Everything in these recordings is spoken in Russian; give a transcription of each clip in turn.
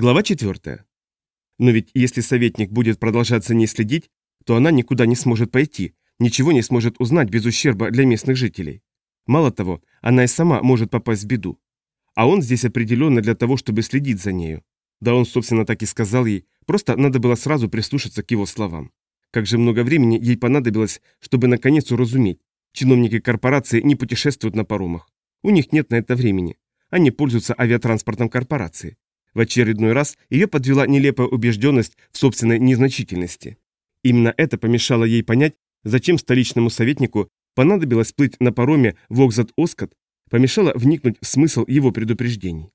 Глава 4. Но ведь если советник будет продолжать за ней следить, то она никуда не сможет пойти, ничего не сможет узнать без ущерба для местных жителей. Мало того, она и сама может попасть в беду. А он здесь определенно для того, чтобы следить за нею. Да он, собственно, так и сказал ей, просто надо было сразу прислушаться к его словам. Как же много времени ей понадобилось, чтобы наконец уразуметь. Чиновники корпорации не путешествуют на паромах. У них нет на это времени. Они пользуются авиатранспортом корпорации. В очередной раз ее подвела нелепая убежденность в собственной незначительности. Именно это помешало ей понять, зачем столичному советнику понадобилось плыть на пароме в Окзат-Оскот, помешало вникнуть в смысл его предупреждений.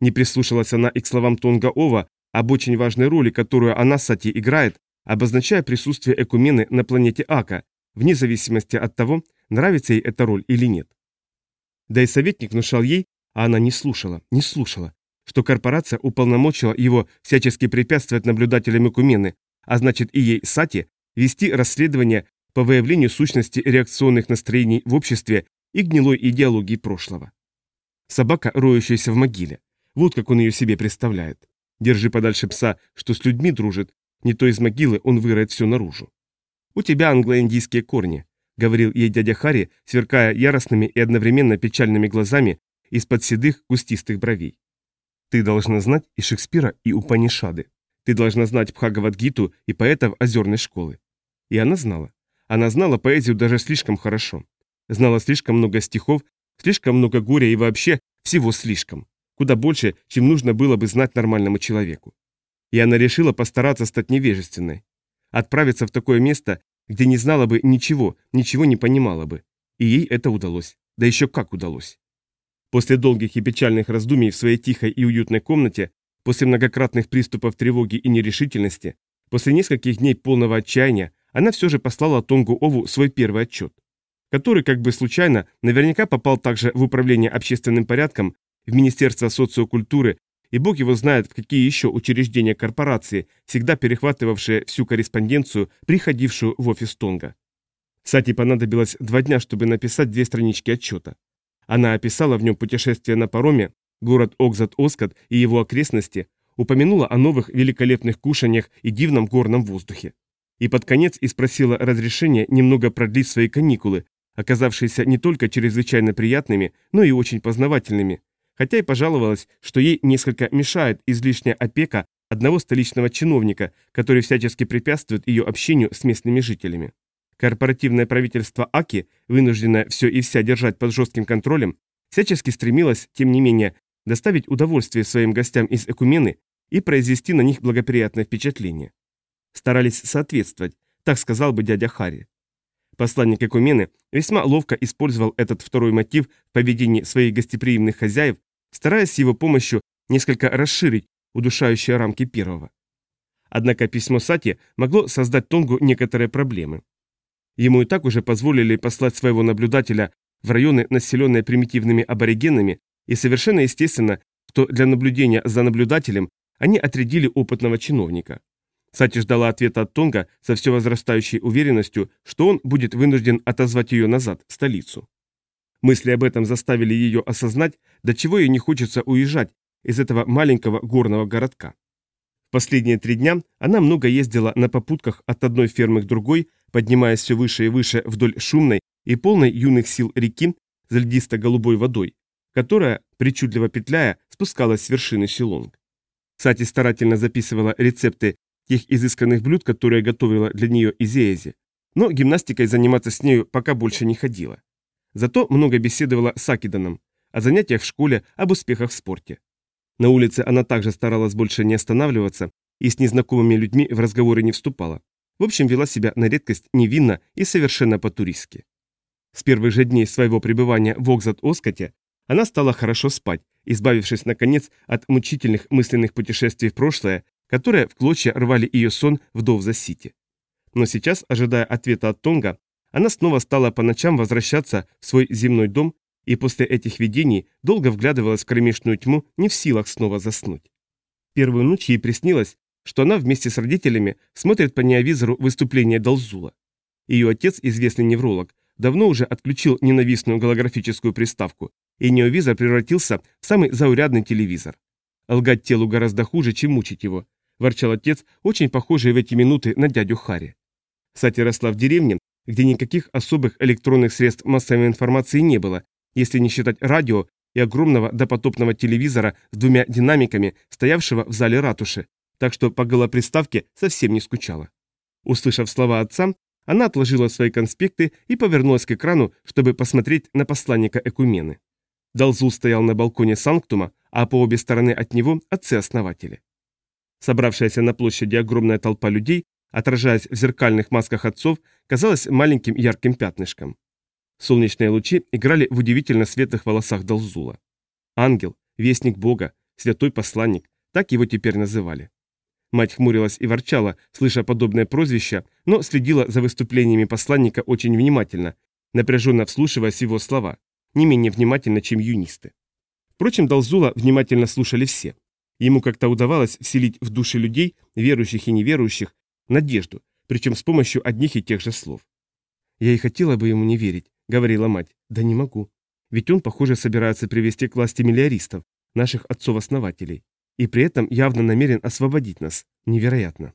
Не прислушалась она и к словам Тонга Ова об очень важной роли, которую она, Сати, играет, обозначая присутствие Экумены на планете Ака, вне зависимости от того, нравится ей эта роль или нет. Да и советник внушал ей, а она не слушала, не слушала, что корпорация уполномочила его всячески препятствовать наблюдателям Экумены, а значит и ей, Сати, вести расследование по выявлению сущности реакционных настроений в обществе и гнилой идеологии прошлого. Собака, роющаяся в могиле. Вот как он ее себе представляет. Держи подальше пса, что с людьми дружит, не то из могилы он выроет все наружу. «У тебя англо-индийские корни», — говорил ей дядя Хари, сверкая яростными и одновременно печальными глазами из-под седых кустистых бровей. Ты должна знать и Шекспира, и Упанишады. Ты должна знать Бхагавадгиту и поэтов озерной школы. И она знала. Она знала поэзию даже слишком хорошо. Знала слишком много стихов, слишком много горя и вообще всего слишком. Куда больше, чем нужно было бы знать нормальному человеку. И она решила постараться стать невежественной. Отправиться в такое место, где не знала бы ничего, ничего не понимала бы. И ей это удалось. Да еще как удалось. После долгих и печальных раздумий в своей тихой и уютной комнате, после многократных приступов тревоги и нерешительности, после нескольких дней полного отчаяния, она все же послала Тонгу Ову свой первый отчет, который как бы случайно наверняка попал также в Управление общественным порядком, в Министерство социокультуры, и бог его знает, в какие еще учреждения корпорации, всегда перехватывавшие всю корреспонденцию, приходившую в офис Тонга. Сати понадобилось два дня, чтобы написать две странички отчета. Она описала в нем путешествие на пароме, город Окзат-Оскот и его окрестности, упомянула о новых великолепных кушаниях и дивном горном воздухе. И под конец и спросила разрешения немного продлить свои каникулы, оказавшиеся не только чрезвычайно приятными, но и очень познавательными, хотя и пожаловалась, что ей несколько мешает излишняя опека одного столичного чиновника, который всячески препятствует ее общению с местными жителями. Корпоративное правительство Аки, вынужденное все и вся держать под жестким контролем, всячески стремилось, тем не менее, доставить удовольствие своим гостям из Экумены и произвести на них благоприятное впечатление. Старались соответствовать, так сказал бы дядя Хари. Посланник Экумены весьма ловко использовал этот второй мотив в поведении своих гостеприимных хозяев, стараясь с его помощью несколько расширить удушающие рамки первого. Однако письмо Сати могло создать Тонгу некоторые проблемы. Ему и так уже позволили послать своего наблюдателя в районы, населенные примитивными аборигенами, и совершенно естественно, что для наблюдения за наблюдателем они отрядили опытного чиновника. Сати ждала ответа от Тонга со все возрастающей уверенностью, что он будет вынужден отозвать ее назад, в столицу. Мысли об этом заставили ее осознать, до чего ей не хочется уезжать из этого маленького горного городка. Последние три дня она много ездила на попутках от одной фермы к другой, поднимаясь все выше и выше вдоль шумной и полной юных сил реки с льдисто-голубой водой, которая, причудливо петляя, спускалась с вершины Силонг. Сати старательно записывала рецепты тех изысканных блюд, которые готовила для нее Изеязи, но гимнастикой заниматься с нею пока больше не ходила. Зато много беседовала с Акиданом о занятиях в школе, об успехах в спорте. На улице она также старалась больше не останавливаться и с незнакомыми людьми в разговоры не вступала. В общем, вела себя на редкость невинно и совершенно по-туристски. С первых же дней своего пребывания в Окзат-Оскоте она стала хорошо спать, избавившись, наконец, от мучительных мысленных путешествий в прошлое, которые в клочья рвали ее сон в Довза-Сити. Но сейчас, ожидая ответа от Тонга, она снова стала по ночам возвращаться в свой земной дом и после этих видений долго вглядывалась в кромешную тьму, не в силах снова заснуть. Первую ночь ей приснилось, что она вместе с родителями смотрит по неовизору выступление Долзула. Ее отец, известный невролог, давно уже отключил ненавистную голографическую приставку, и неовизор превратился в самый заурядный телевизор. Лгать телу гораздо хуже, чем мучить его, ворчал отец, очень похожий в эти минуты на дядю Хари. Сати росла в деревне, где никаких особых электронных средств массовой информации не было, если не считать радио и огромного допотопного телевизора с двумя динамиками, стоявшего в зале ратуши, так что по голоприставке совсем не скучала. Услышав слова отца, она отложила свои конспекты и повернулась к экрану, чтобы посмотреть на посланника Экумены. Далзул стоял на балконе Санктума, а по обе стороны от него отцы-основатели. Собравшаяся на площади огромная толпа людей, отражаясь в зеркальных масках отцов, казалась маленьким ярким пятнышком. Солнечные лучи играли в удивительно светлых волосах Далзула. Ангел, вестник Бога, святой посланник, так его теперь называли. Мать хмурилась и ворчала, слыша подобное прозвище, но следила за выступлениями посланника очень внимательно, напряженно вслушиваясь его слова, не менее внимательно, чем юнисты. Впрочем, Далзула внимательно слушали все. Ему как-то удавалось вселить в души людей, верующих и неверующих, надежду, причем с помощью одних и тех же слов. «Я и хотела бы ему не верить», — говорила мать. «Да не могу. Ведь он, похоже, собирается привести к власти миллиаристов, наших отцов-основателей и при этом явно намерен освободить нас. Невероятно.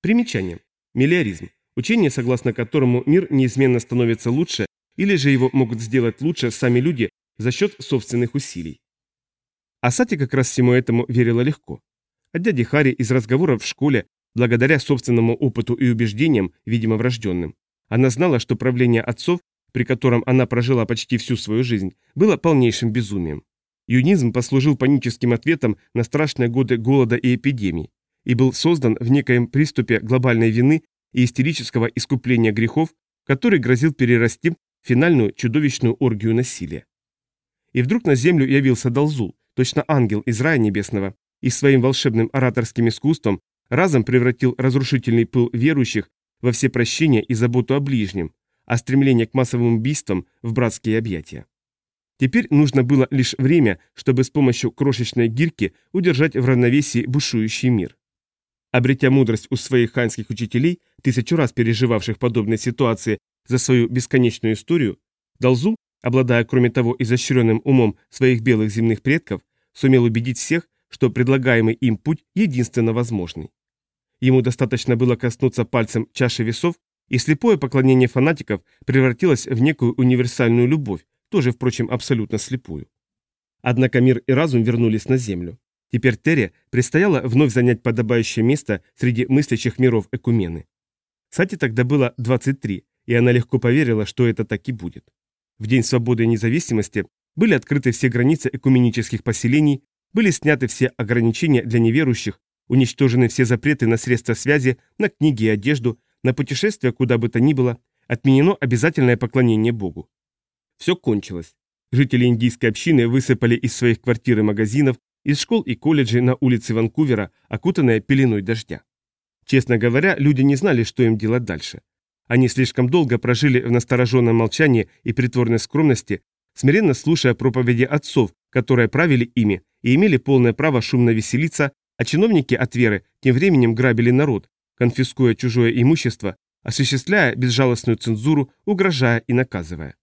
Примечание. Миллиаризм. Учение, согласно которому мир неизменно становится лучше, или же его могут сделать лучше сами люди за счет собственных усилий. А Сати как раз всему этому верила легко. От дяди Хари из разговоров в школе, благодаря собственному опыту и убеждениям, видимо врожденным, она знала, что правление отцов, при котором она прожила почти всю свою жизнь, было полнейшим безумием. Юнизм послужил паническим ответом на страшные годы голода и эпидемий и был создан в некоем приступе глобальной вины и истерического искупления грехов, который грозил перерасти в финальную чудовищную оргию насилия. И вдруг на землю явился Далзул, точно ангел из рая небесного, и своим волшебным ораторским искусством разом превратил разрушительный пыл верующих во все прощения и заботу о ближнем, а стремление к массовым убийствам в братские объятия. Теперь нужно было лишь время, чтобы с помощью крошечной гирьки удержать в равновесии бушующий мир. Обретя мудрость у своих ханских учителей, тысячу раз переживавших подобные ситуации за свою бесконечную историю, Далзу, обладая кроме того изощренным умом своих белых земных предков, сумел убедить всех, что предлагаемый им путь единственно возможный. Ему достаточно было коснуться пальцем чаши весов, и слепое поклонение фанатиков превратилось в некую универсальную любовь, тоже, впрочем, абсолютно слепую. Однако мир и разум вернулись на Землю. Теперь Терри предстояло вновь занять подобающее место среди мыслящих миров Экумены. Сати тогда было 23, и она легко поверила, что это так и будет. В День свободы и независимости были открыты все границы экуменических поселений, были сняты все ограничения для неверующих, уничтожены все запреты на средства связи, на книги и одежду, на путешествия куда бы то ни было, отменено обязательное поклонение Богу. Все кончилось. Жители индийской общины высыпали из своих квартир и магазинов, из школ и колледжей на улице Ванкувера, окутанные пеленой дождя. Честно говоря, люди не знали, что им делать дальше. Они слишком долго прожили в настороженном молчании и притворной скромности, смиренно слушая проповеди отцов, которые правили ими и имели полное право шумно веселиться, а чиновники от веры тем временем грабили народ, конфискуя чужое имущество, осуществляя безжалостную цензуру, угрожая и наказывая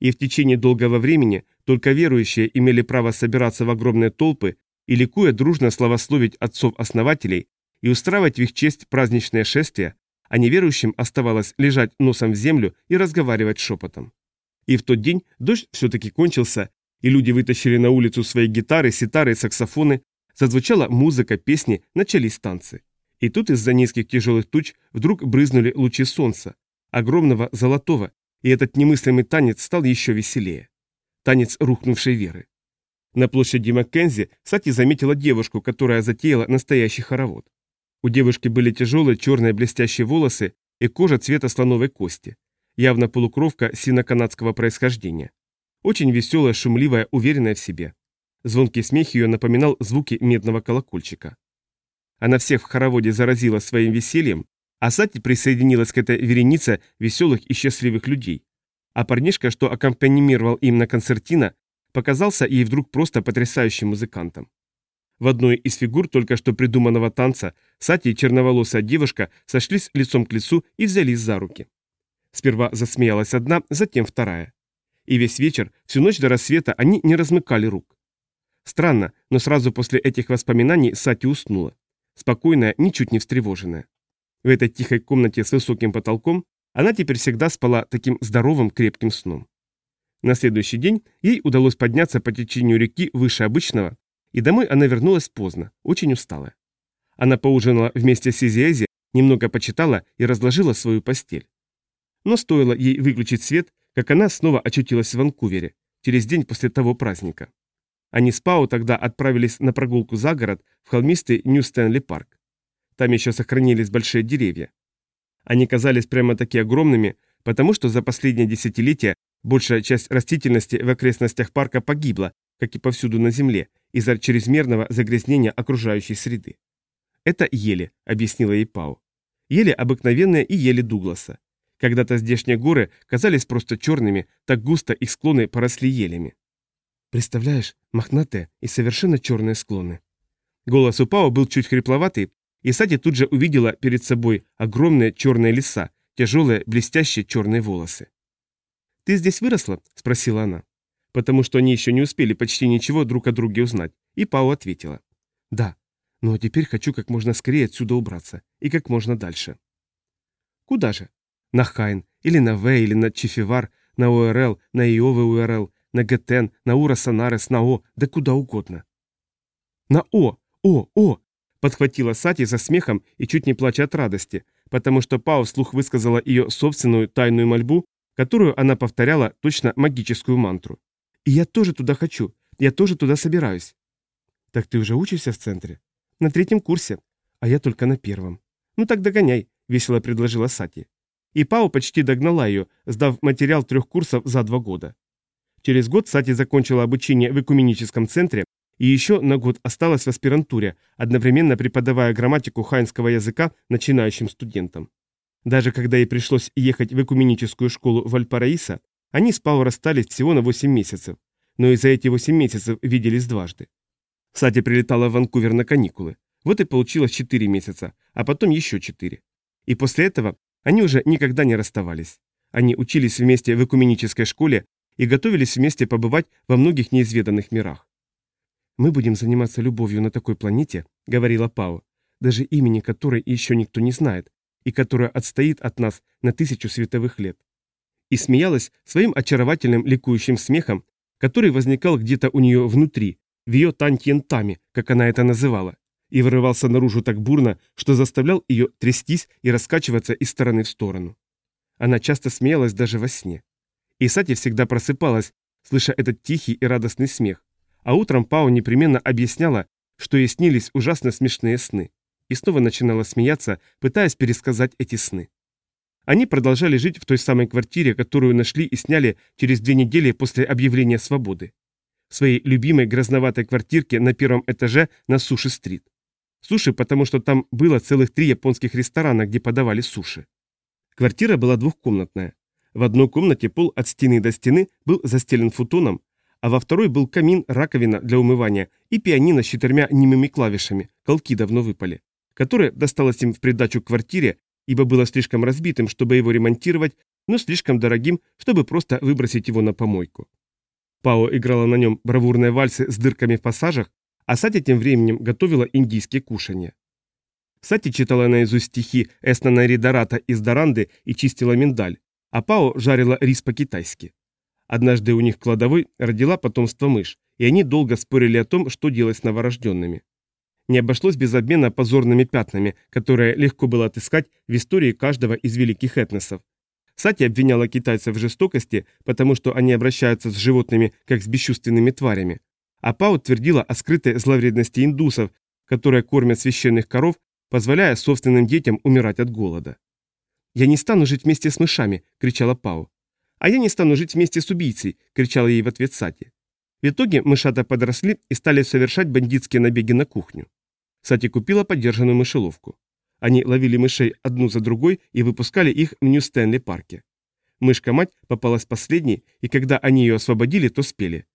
и в течение долгого времени только верующие имели право собираться в огромные толпы и ликуя дружно славословить отцов-основателей и устраивать в их честь праздничные шествия, а неверующим оставалось лежать носом в землю и разговаривать шепотом. И в тот день дождь все-таки кончился, и люди вытащили на улицу свои гитары, ситары саксофоны, зазвучала музыка, песни, начались танцы. И тут из-за низких тяжелых туч вдруг брызнули лучи солнца, огромного золотого, и этот немыслимый танец стал еще веселее. Танец рухнувшей веры. На площади Маккензи Сати заметила девушку, которая затеяла настоящий хоровод. У девушки были тяжелые черные блестящие волосы и кожа цвета слоновой кости, явно полукровка сино-канадского происхождения. Очень веселая, шумливая, уверенная в себе. Звонкий смех ее напоминал звуки медного колокольчика. Она всех в хороводе заразила своим весельем, а Сати присоединилась к этой веренице веселых и счастливых людей. А парнишка, что аккомпанимировал им на концертино, показался ей вдруг просто потрясающим музыкантом. В одной из фигур только что придуманного танца Сати и черноволосая девушка сошлись лицом к лицу и взялись за руки. Сперва засмеялась одна, затем вторая. И весь вечер, всю ночь до рассвета они не размыкали рук. Странно, но сразу после этих воспоминаний Сати уснула. Спокойная, ничуть не встревоженная. В этой тихой комнате с высоким потолком она теперь всегда спала таким здоровым крепким сном. На следующий день ей удалось подняться по течению реки выше обычного, и домой она вернулась поздно, очень усталая. Она поужинала вместе с Изиэзи, немного почитала и разложила свою постель. Но стоило ей выключить свет, как она снова очутилась в Ванкувере, через день после того праздника. Они с Пау тогда отправились на прогулку за город в холмистый Нью-Стэнли-парк. Там еще сохранились большие деревья. Они казались прямо-таки огромными, потому что за последние десятилетия большая часть растительности в окрестностях парка погибла, как и повсюду на Земле, из-за чрезмерного загрязнения окружающей среды. «Это ели», — объяснила ей Пау. «Ели обыкновенные и ели Дугласа. Когда-то здешние горы казались просто черными, так густо их склоны поросли елями. Представляешь, мохнатые и совершенно черные склоны. Голос у Пао был чуть хрипловатый, и Сати тут же увидела перед собой огромные черные леса, тяжелые, блестящие черные волосы. «Ты здесь выросла?» – спросила она. Потому что они еще не успели почти ничего друг о друге узнать, и Пао ответила. «Да, но теперь хочу как можно скорее отсюда убраться, и как можно дальше». «Куда же?» На Хайн, или на В, или на Чифивар, на ОРЛ, на Иовы УРЛ, на ГТН, на Ура Санарес, на О, да куда угодно. На О, О, О! Подхватила Сати за смехом и чуть не плача от радости, потому что Пау вслух высказала ее собственную тайную мольбу, которую она повторяла точно магическую мантру. «И я тоже туда хочу, я тоже туда собираюсь». «Так ты уже учишься в центре?» «На третьем курсе, а я только на первом». «Ну так догоняй», — весело предложила Сати. И Пау почти догнала ее, сдав материал трех курсов за два года. Через год Сати закончила обучение в экуменическом центре и еще на год осталась в аспирантуре, одновременно преподавая грамматику хайнского языка начинающим студентам. Даже когда ей пришлось ехать в экуменическую школу в Альпараиса, они с Пау расстались всего на 8 месяцев, но и за эти 8 месяцев виделись дважды. Сати прилетала в Ванкувер на каникулы. Вот и получилось 4 месяца, а потом еще 4. И после этого они уже никогда не расставались. Они учились вместе в экуменической школе и готовились вместе побывать во многих неизведанных мирах. «Мы будем заниматься любовью на такой планете», — говорила Пао, даже имени которой еще никто не знает, и которая отстоит от нас на тысячу световых лет. И смеялась своим очаровательным ликующим смехом, который возникал где-то у нее внутри, в ее тантьентами, как она это называла, и вырывался наружу так бурно, что заставлял ее трястись и раскачиваться из стороны в сторону. Она часто смеялась даже во сне. И Сати всегда просыпалась, слыша этот тихий и радостный смех, а утром Пау непременно объясняла, что ей снились ужасно смешные сны, и снова начинала смеяться, пытаясь пересказать эти сны. Они продолжали жить в той самой квартире, которую нашли и сняли через две недели после объявления свободы. В своей любимой грязноватой квартирке на первом этаже на Суши-стрит. Суши, потому что там было целых три японских ресторана, где подавали суши. Квартира была двухкомнатная. В одной комнате пол от стены до стены был застелен футоном, а во второй был камин, раковина для умывания и пианино с четырьмя немыми клавишами, колки давно выпали, которое досталось им в придачу к квартире, ибо было слишком разбитым, чтобы его ремонтировать, но слишком дорогим, чтобы просто выбросить его на помойку. Пао играла на нем бравурные вальсы с дырками в пассажах, а Сати тем временем готовила индийские кушанья. Сати читала наизусть стихи Эснана Ридарата из Даранды и чистила миндаль, а Пао жарила рис по-китайски. Однажды у них в кладовой родила потомство мышь, и они долго спорили о том, что делать с новорожденными. Не обошлось без обмена позорными пятнами, которые легко было отыскать в истории каждого из великих этносов. Сати обвиняла китайцев в жестокости, потому что они обращаются с животными, как с бесчувственными тварями, а Пау твердила о скрытой зловредности индусов, которые кормят священных коров, позволяя собственным детям умирать от голода. «Я не стану жить вместе с мышами!» – кричала Пау. «А я не стану жить вместе с убийцей!» – кричала ей в ответ Сати. В итоге мышата подросли и стали совершать бандитские набеги на кухню. Сати купила подержанную мышеловку. Они ловили мышей одну за другой и выпускали их в Нью-Стэнли-парке. Мышка-мать попалась последней, и когда они ее освободили, то спели.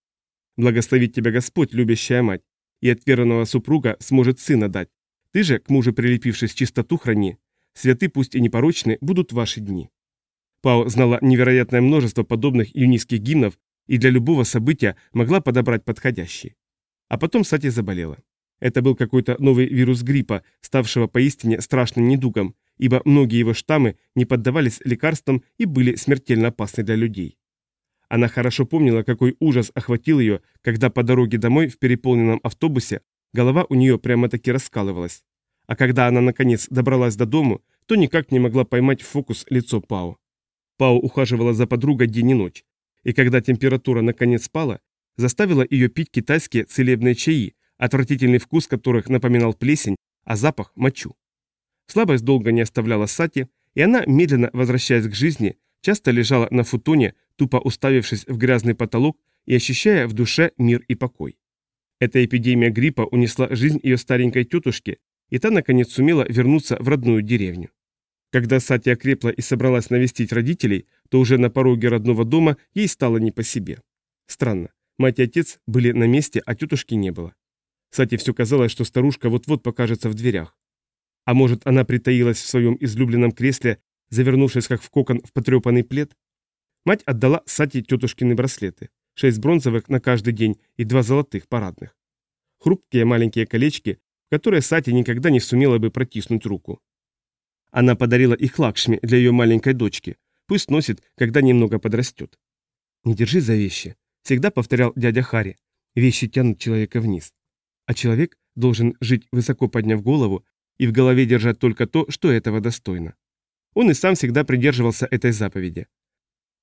Благословить тебя Господь, любящая мать, и от верного супруга сможет сына дать. Ты же, к мужу прилепившись, чистоту храни. Святы, пусть и непорочны, будут ваши дни. Пао знала невероятное множество подобных юнийских гимнов и для любого события могла подобрать подходящий. А потом Сати заболела. Это был какой-то новый вирус гриппа, ставшего поистине страшным недугом, ибо многие его штаммы не поддавались лекарствам и были смертельно опасны для людей. Она хорошо помнила, какой ужас охватил ее, когда по дороге домой в переполненном автобусе голова у нее прямо-таки раскалывалась. А когда она, наконец, добралась до дому, то никак не могла поймать в фокус лицо Пао. Пао ухаживала за подругой день и ночь, и когда температура наконец спала, заставила ее пить китайские целебные чаи, отвратительный вкус которых напоминал плесень, а запах – мочу. Слабость долго не оставляла Сати, и она, медленно возвращаясь к жизни, часто лежала на футоне, тупо уставившись в грязный потолок и ощущая в душе мир и покой. Эта эпидемия гриппа унесла жизнь ее старенькой тетушки, и та, наконец, сумела вернуться в родную деревню. Когда Сати окрепла и собралась навестить родителей, то уже на пороге родного дома ей стало не по себе. Странно, мать и отец были на месте, а тетушки не было. Сати все казалось, что старушка вот-вот покажется в дверях. А может, она притаилась в своем излюбленном кресле, завернувшись как в кокон в потрепанный плед? Мать отдала Сати тетушкины браслеты. Шесть бронзовых на каждый день и два золотых парадных. Хрупкие маленькие колечки, в которые Сати никогда не сумела бы протиснуть руку. Она подарила их Лакшми для ее маленькой дочки. Пусть носит, когда немного подрастет. «Не держи за вещи», — всегда повторял дядя Хари. «Вещи тянут человека вниз. А человек должен жить высоко подняв голову и в голове держать только то, что этого достойно. Он и сам всегда придерживался этой заповеди.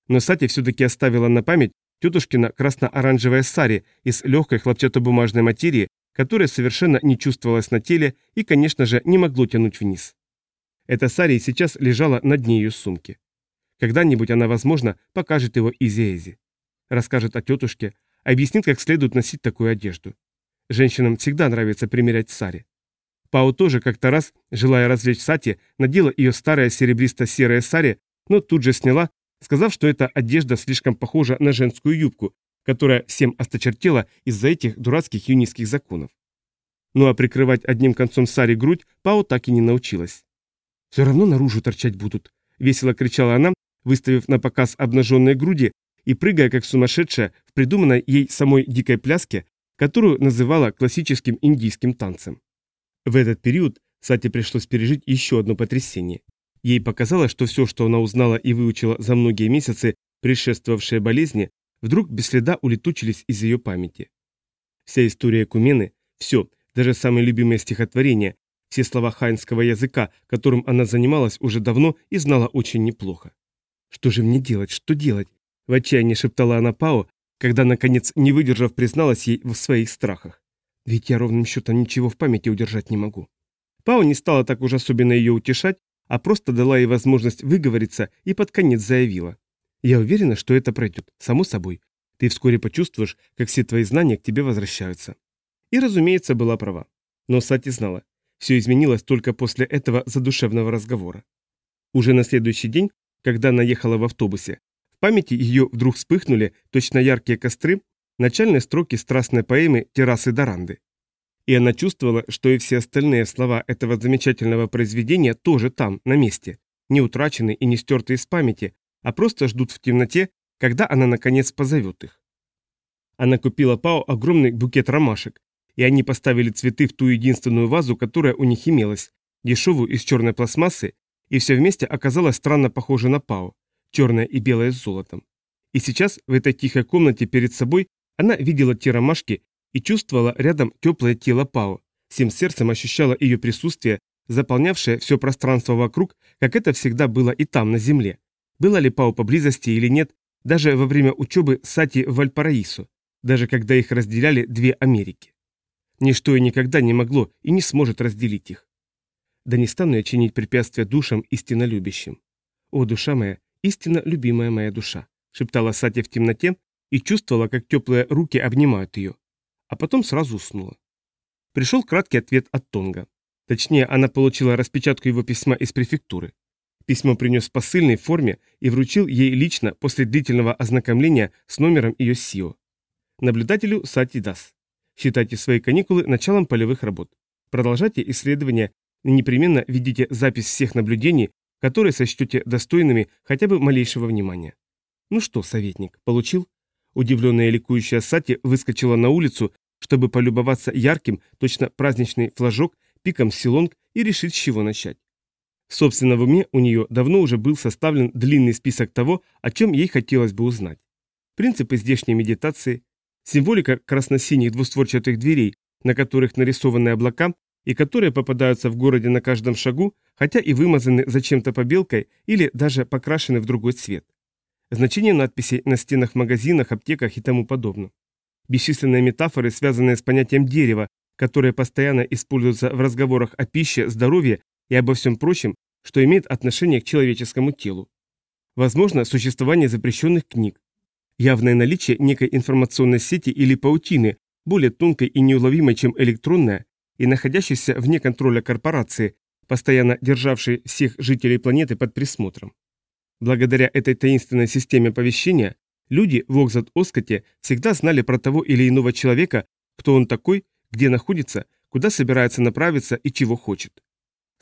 Но Сати все-таки оставила на память тетушкина красно-оранжевая сари из легкой хлопчатобумажной материи, которая совершенно не чувствовалась на теле и, конечно же, не могло тянуть вниз. Эта сари сейчас лежала на дне ее сумки. Когда-нибудь она, возможно, покажет его Изи-Эзи. Расскажет о тетушке, объяснит, как следует носить такую одежду. Женщинам всегда нравится примерять сари. Пао тоже как-то раз, желая развлечь Сати, надела ее старая серебристо-серая сари, но тут же сняла, сказав, что эта одежда слишком похожа на женскую юбку, которая всем осточертела из-за этих дурацких юнийских законов. Ну а прикрывать одним концом сари грудь Пао так и не научилась. «Все равно наружу торчать будут», — весело кричала она, выставив на показ обнаженные груди и прыгая как сумасшедшая в придуманной ей самой дикой пляске, которую называла классическим индийским танцем. В этот период Сате пришлось пережить еще одно потрясение. Ей показалось, что все, что она узнала и выучила за многие месяцы, предшествовавшие болезни, вдруг без следа улетучились из ее памяти. Вся история Кумены, все, даже самые любимые стихотворения, все слова хайнского языка, которым она занималась уже давно и знала очень неплохо. «Что же мне делать? Что делать?» В отчаянии шептала она Пао, когда, наконец, не выдержав, призналась ей в своих страхах. Ведь я ровным счетом ничего в памяти удержать не могу. Пао не стала так уж особенно ее утешать, а просто дала ей возможность выговориться и под конец заявила. Я уверена, что это пройдет, само собой. Ты вскоре почувствуешь, как все твои знания к тебе возвращаются. И, разумеется, была права. Но Сати знала, все изменилось только после этого задушевного разговора. Уже на следующий день, когда она ехала в автобусе, в памяти ее вдруг вспыхнули точно яркие костры начальные строки страстной поэмы «Террасы Доранды». И она чувствовала, что и все остальные слова этого замечательного произведения тоже там, на месте, не утрачены и не стерты из памяти, а просто ждут в темноте, когда она наконец позовет их. Она купила Пао огромный букет ромашек, и они поставили цветы в ту единственную вазу, которая у них имелась, дешевую из черной пластмассы, и все вместе оказалось странно похоже на Пао, черное и белое с золотом. И сейчас в этой тихой комнате перед собой она видела те ромашки и чувствовала рядом теплое тело Пао, всем сердцем ощущала ее присутствие, заполнявшее все пространство вокруг, как это всегда было и там, на земле. Было ли Пао поблизости или нет, даже во время учебы Сати в Вальпараисо, даже когда их разделяли две Америки. Ничто и никогда не могло и не сможет разделить их. Да не стану я чинить препятствия душам истинно любящим. О, душа моя, истинно любимая моя душа, шептала Сати в темноте, и чувствовала, как теплые руки обнимают ее. А потом сразу уснула. Пришел краткий ответ от Тонга. Точнее, она получила распечатку его письма из префектуры. Письмо принес в посыльной форме и вручил ей лично после длительного ознакомления с номером ее СИО. Наблюдателю Сати Дас. Считайте свои каникулы началом полевых работ. Продолжайте исследования и непременно ведите запись всех наблюдений, которые сочтете достойными хотя бы малейшего внимания. Ну что, советник, получил? Удивленная ликующая Сати выскочила на улицу, чтобы полюбоваться ярким, точно праздничный флажок, пиком силонг и решить, с чего начать. Собственно, в уме у нее давно уже был составлен длинный список того, о чем ей хотелось бы узнать. Принципы здешней медитации, символика красно-синих двустворчатых дверей, на которых нарисованы облака и которые попадаются в городе на каждом шагу, хотя и вымазаны зачем-то побелкой или даже покрашены в другой цвет. Значение надписей на стенах в магазинах, аптеках и тому подобное. Бесчисленные метафоры, связанные с понятием дерева, которые постоянно используются в разговорах о пище, здоровье и обо всем прочем, что имеет отношение к человеческому телу. Возможно, существование запрещенных книг. Явное наличие некой информационной сети или паутины, более тонкой и неуловимой, чем электронная, и находящейся вне контроля корпорации, постоянно державшей всех жителей планеты под присмотром. Благодаря этой таинственной системе оповещения, люди в Окзат-Оскоте всегда знали про того или иного человека, кто он такой, где находится, куда собирается направиться и чего хочет.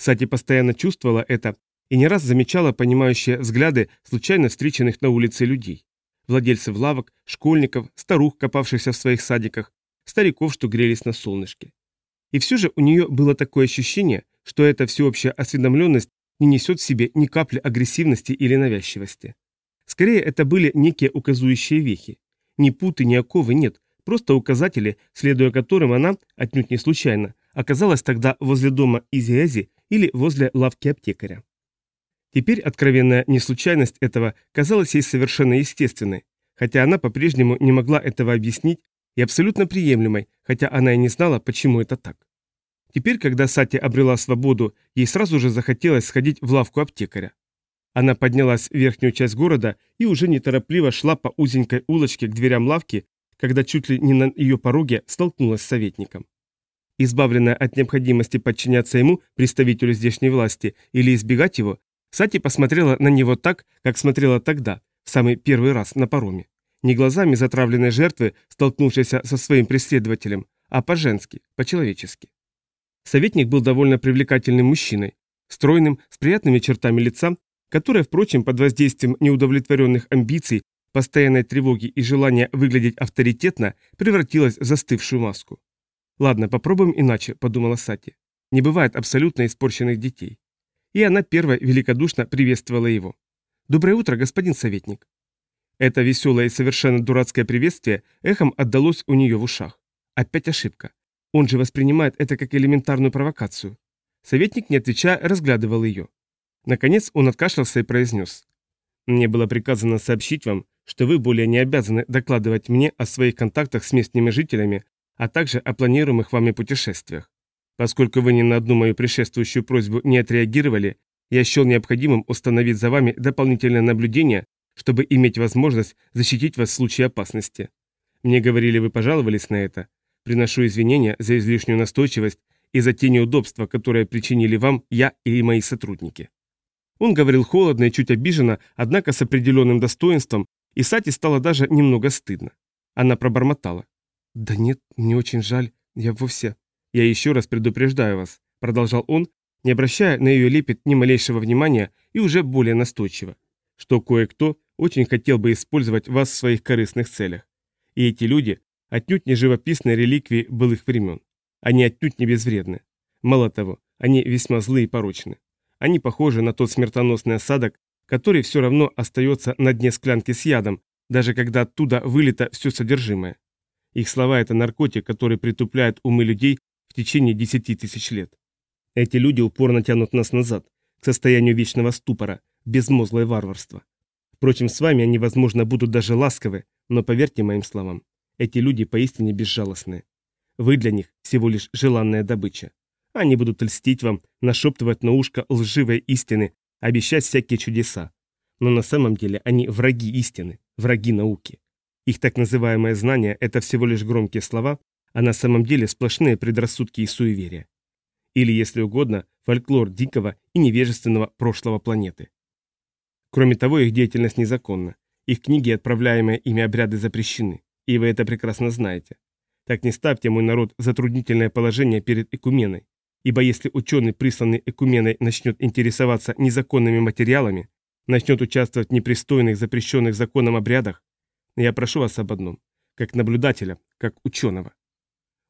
Сати постоянно чувствовала это и не раз замечала понимающие взгляды случайно встреченных на улице людей. Владельцев лавок, школьников, старух, копавшихся в своих садиках, стариков, что грелись на солнышке. И все же у нее было такое ощущение, что эта всеобщая осведомленность не несет в себе ни капли агрессивности или навязчивости. Скорее, это были некие указующие вехи. Ни путы, ни оковы нет, просто указатели, следуя которым она, отнюдь не случайно, оказалась тогда возле дома Изи-Эзи или возле лавки аптекаря. Теперь откровенная неслучайность этого казалась ей совершенно естественной, хотя она по-прежнему не могла этого объяснить и абсолютно приемлемой, хотя она и не знала, почему это так. Теперь, когда Сати обрела свободу, ей сразу же захотелось сходить в лавку аптекаря. Она поднялась в верхнюю часть города и уже неторопливо шла по узенькой улочке к дверям лавки, когда чуть ли не на ее пороге столкнулась с советником. Избавленная от необходимости подчиняться ему, представителю здешней власти, или избегать его, Сати посмотрела на него так, как смотрела тогда, в самый первый раз на пароме не глазами затравленной жертвы, столкнувшейся со своим преследователем, а по-женски, по-человечески. Советник был довольно привлекательным мужчиной, стройным, с приятными чертами лица, которое, впрочем, под воздействием неудовлетворенных амбиций, постоянной тревоги и желания выглядеть авторитетно, превратилось в застывшую маску. «Ладно, попробуем иначе», — подумала Сати. «Не бывает абсолютно испорченных детей». И она первой великодушно приветствовала его. «Доброе утро, господин советник». Это веселое и совершенно дурацкое приветствие эхом отдалось у нее в ушах. Опять ошибка. Он же воспринимает это как элементарную провокацию. Советник, не отвечая, разглядывал ее. Наконец он откашлялся и произнес. «Мне было приказано сообщить вам, что вы более не обязаны докладывать мне о своих контактах с местными жителями, а также о планируемых вами путешествиях. Поскольку вы ни на одну мою предшествующую просьбу не отреагировали, я счел необходимым установить за вами дополнительное наблюдение чтобы иметь возможность защитить вас в случае опасности. Мне говорили, вы пожаловались на это. Приношу извинения за излишнюю настойчивость и за те неудобства, которые причинили вам я и мои сотрудники. Он говорил холодно и чуть обиженно, однако с определенным достоинством, и Сати стало даже немного стыдно. Она пробормотала. «Да нет, мне очень жаль, я вовсе...» «Я еще раз предупреждаю вас», — продолжал он, не обращая на ее лепет ни малейшего внимания и уже более настойчиво, что кое-кто очень хотел бы использовать вас в своих корыстных целях. И эти люди отнюдь не живописные реликвии былых времен. Они отнюдь не безвредны. Мало того, они весьма злые и порочны. Они похожи на тот смертоносный осадок, который все равно остается на дне склянки с ядом, даже когда оттуда вылито все содержимое. Их слова – это наркотик, который притупляет умы людей в течение десяти тысяч лет. Эти люди упорно тянут нас назад, к состоянию вечного ступора, безмозглое варварство. Впрочем, с вами они, возможно, будут даже ласковы, но поверьте моим словам, эти люди поистине безжалостны. Вы для них всего лишь желанная добыча. Они будут льстить вам, нашептывать на ушко лживые истины, обещать всякие чудеса. Но на самом деле они враги истины, враги науки. Их так называемое знание – это всего лишь громкие слова, а на самом деле сплошные предрассудки и суеверия. Или, если угодно, фольклор дикого и невежественного прошлого планеты. Кроме того, их деятельность незаконна. Их книги, отправляемые ими обряды, запрещены. И вы это прекрасно знаете. Так не ставьте, мой народ, затруднительное положение перед экуменой. Ибо если ученый, присланный экуменой, начнет интересоваться незаконными материалами, начнет участвовать в непристойных, запрещенных законом обрядах, я прошу вас об одном, как наблюдателя, как ученого.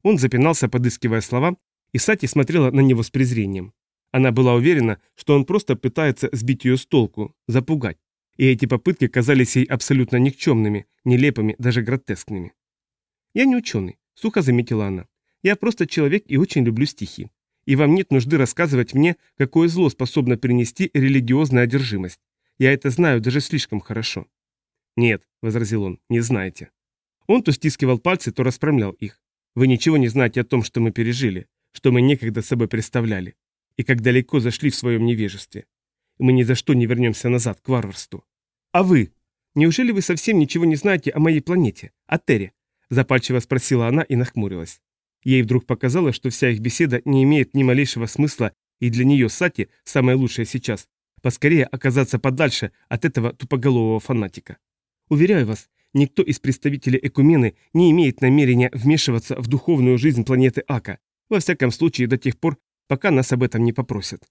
Он запинался, подыскивая слова, и Сати смотрела на него с презрением. Она была уверена, что он просто пытается сбить ее с толку, запугать. И эти попытки казались ей абсолютно никчемными, нелепыми, даже гротескными. «Я не ученый», — сухо заметила она. «Я просто человек и очень люблю стихи. И вам нет нужды рассказывать мне, какое зло способно принести религиозная одержимость. Я это знаю даже слишком хорошо». «Нет», — возразил он, — «не знаете». Он то стискивал пальцы, то расправлял их. «Вы ничего не знаете о том, что мы пережили, что мы некогда собой представляли, и как далеко зашли в своем невежестве. Мы ни за что не вернемся назад, к варварству. А вы? Неужели вы совсем ничего не знаете о моей планете, о Терре? Запальчиво спросила она и нахмурилась. Ей вдруг показалось, что вся их беседа не имеет ни малейшего смысла, и для нее Сати самое лучшее сейчас – поскорее оказаться подальше от этого тупоголового фанатика. Уверяю вас, никто из представителей Экумены не имеет намерения вмешиваться в духовную жизнь планеты Ака, во всяком случае до тех пор, пока нас об этом не попросят.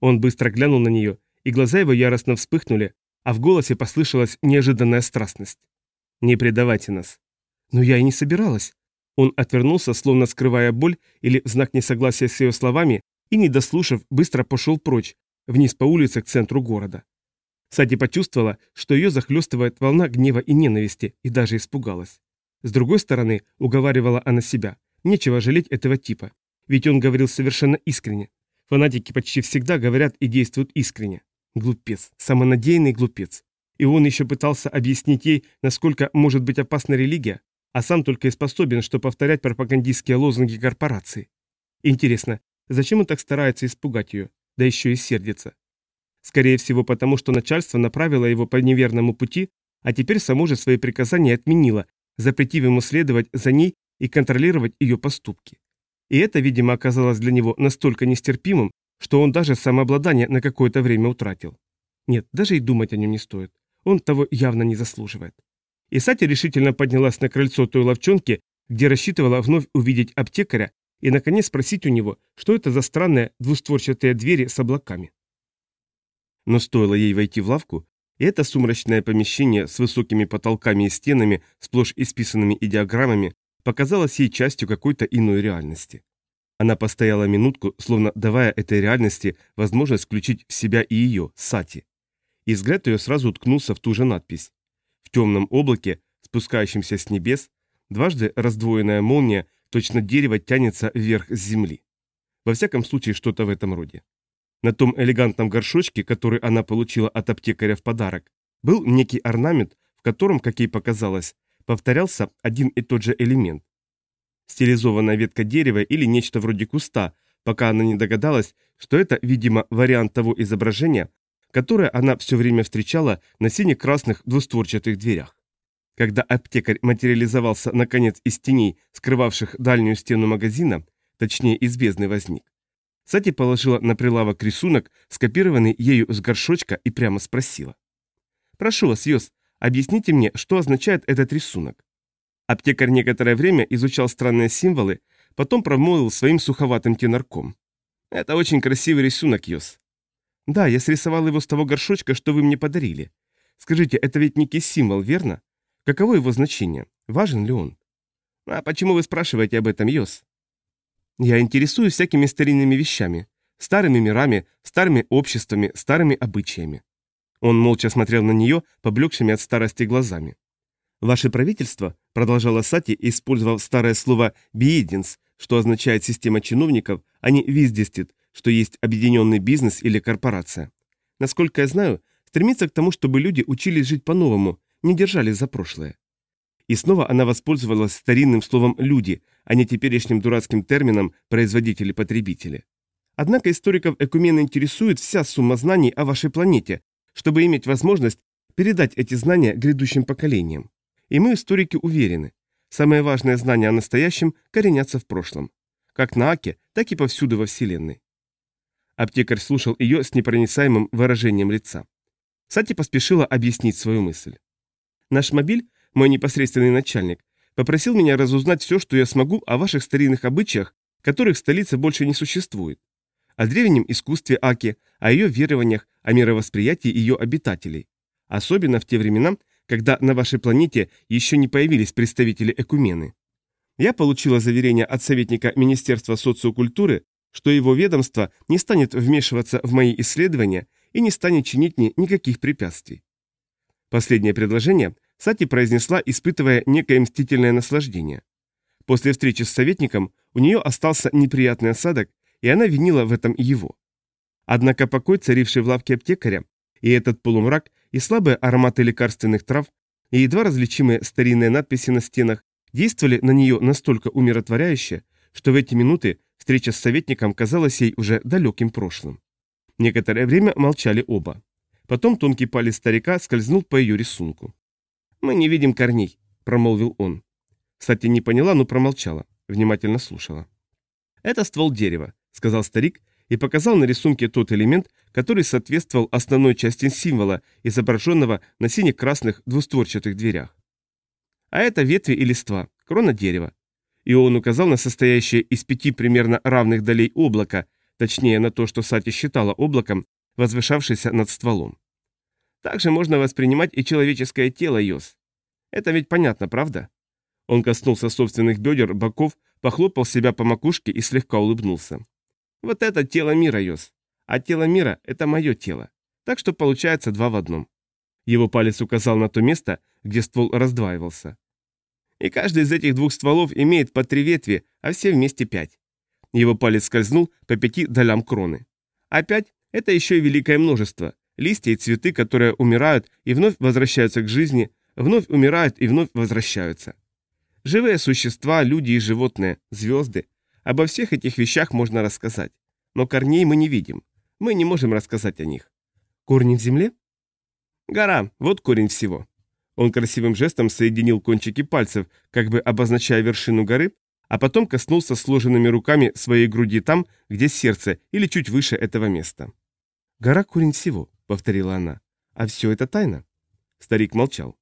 Он быстро глянул на нее, и глаза его яростно вспыхнули, а в голосе послышалась неожиданная страстность. «Не предавайте нас». «Но я и не собиралась». Он отвернулся, словно скрывая боль или в знак несогласия с ее словами, и, не дослушав, быстро пошел прочь, вниз по улице к центру города. Сади почувствовала, что ее захлестывает волна гнева и ненависти, и даже испугалась. С другой стороны, уговаривала она себя, нечего жалеть этого типа, ведь он говорил совершенно искренне. Фанатики почти всегда говорят и действуют искренне. Глупец, самонадеянный глупец. И он еще пытался объяснить ей, насколько может быть опасна религия, а сам только и способен, что повторять пропагандистские лозунги корпорации. Интересно, зачем он так старается испугать ее, да еще и сердится? Скорее всего, потому что начальство направило его по неверному пути, а теперь само же свои приказания отменило, запретив ему следовать за ней и контролировать ее поступки. И это, видимо, оказалось для него настолько нестерпимым, что он даже самообладание на какое-то время утратил. Нет, даже и думать о нем не стоит. Он того явно не заслуживает. И Сати решительно поднялась на крыльцо той ловчонки, где рассчитывала вновь увидеть аптекаря и, наконец, спросить у него, что это за странные двустворчатые двери с облаками. Но стоило ей войти в лавку, и это сумрачное помещение с высокими потолками и стенами, сплошь исписанными идеограммами, показалось ей частью какой-то иной реальности. Она постояла минутку, словно давая этой реальности возможность включить в себя и ее, Сати. И взгляд ее сразу уткнулся в ту же надпись. В темном облаке, спускающемся с небес, дважды раздвоенная молния, точно дерево тянется вверх с земли. Во всяком случае, что-то в этом роде. На том элегантном горшочке, который она получила от аптекаря в подарок, был некий орнамент, в котором, как ей показалось, повторялся один и тот же элемент стилизованная ветка дерева или нечто вроде куста, пока она не догадалась, что это, видимо, вариант того изображения, которое она все время встречала на сине-красных двустворчатых дверях. Когда аптекарь материализовался наконец из теней, скрывавших дальнюю стену магазина, точнее из бездны возник, Сати положила на прилавок рисунок, скопированный ею с горшочка, и прямо спросила. «Прошу вас, Йос, объясните мне, что означает этот рисунок?» Аптекарь некоторое время изучал странные символы, потом промолвил своим суховатым тенорком. «Это очень красивый рисунок, Йос». «Да, я срисовал его с того горшочка, что вы мне подарили. Скажите, это ведь некий символ, верно? Каково его значение? Важен ли он?» «А почему вы спрашиваете об этом, Йос?» «Я интересуюсь всякими старинными вещами, старыми мирами, старыми обществами, старыми обычаями». Он молча смотрел на нее, поблекшими от старости глазами. Ваше правительство, продолжала Сати, использовав старое слово «биединс», что означает система чиновников, а не «виздестит», что есть объединенный бизнес или корпорация. Насколько я знаю, стремится к тому, чтобы люди учились жить по-новому, не держались за прошлое. И снова она воспользовалась старинным словом «люди», а не теперешним дурацким термином «производители-потребители». Однако историков Экумена интересует вся сумма знаний о вашей планете, чтобы иметь возможность передать эти знания грядущим поколениям. И мы, историки, уверены, самые важные знания о настоящем коренятся в прошлом. Как на Аке, так и повсюду во Вселенной. Аптекарь слушал ее с непроницаемым выражением лица. Сати поспешила объяснить свою мысль. «Наш мобиль, мой непосредственный начальник, попросил меня разузнать все, что я смогу о ваших старинных обычаях, которых в столице больше не существует. О древнем искусстве Аки, о ее верованиях, о мировосприятии ее обитателей. Особенно в те времена, когда на вашей планете еще не появились представители Экумены. Я получила заверение от советника Министерства социокультуры, что его ведомство не станет вмешиваться в мои исследования и не станет чинить мне никаких препятствий. Последнее предложение Сати произнесла, испытывая некое мстительное наслаждение. После встречи с советником у нее остался неприятный осадок, и она винила в этом его. Однако покой, царивший в лавке аптекаря, и этот полумрак, и слабые ароматы лекарственных трав, и едва различимые старинные надписи на стенах действовали на нее настолько умиротворяюще, что в эти минуты встреча с советником казалась ей уже далеким прошлым. Некоторое время молчали оба. Потом тонкий палец старика скользнул по ее рисунку. «Мы не видим корней», — промолвил он. Кстати, не поняла, но промолчала, внимательно слушала. «Это ствол дерева», — сказал старик и показал на рисунке тот элемент, который соответствовал основной части символа, изображенного на сине-красных двустворчатых дверях. А это ветви и листва, крона дерева. И он указал на состоящее из пяти примерно равных долей облака, точнее на то, что Сати считала облаком, возвышавшееся над стволом. Также можно воспринимать и человеческое тело Йос. Это ведь понятно, правда? Он коснулся собственных бедер, боков, похлопал себя по макушке и слегка улыбнулся. Вот это тело мира, Йос. А тело мира – это мое тело. Так что получается два в одном. Его палец указал на то место, где ствол раздваивался. И каждый из этих двух стволов имеет по три ветви, а все вместе пять. Его палец скользнул по пяти долям кроны. А пять – это еще и великое множество. Листья и цветы, которые умирают и вновь возвращаются к жизни, вновь умирают и вновь возвращаются. Живые существа, люди и животные, звезды. Обо всех этих вещах можно рассказать. Но корней мы не видим. Мы не можем рассказать о них. Корни в земле? Гора, вот корень всего. Он красивым жестом соединил кончики пальцев, как бы обозначая вершину горы, а потом коснулся сложенными руками своей груди там, где сердце, или чуть выше этого места. «Гора корень всего», — повторила она. «А все это тайна?» Старик молчал.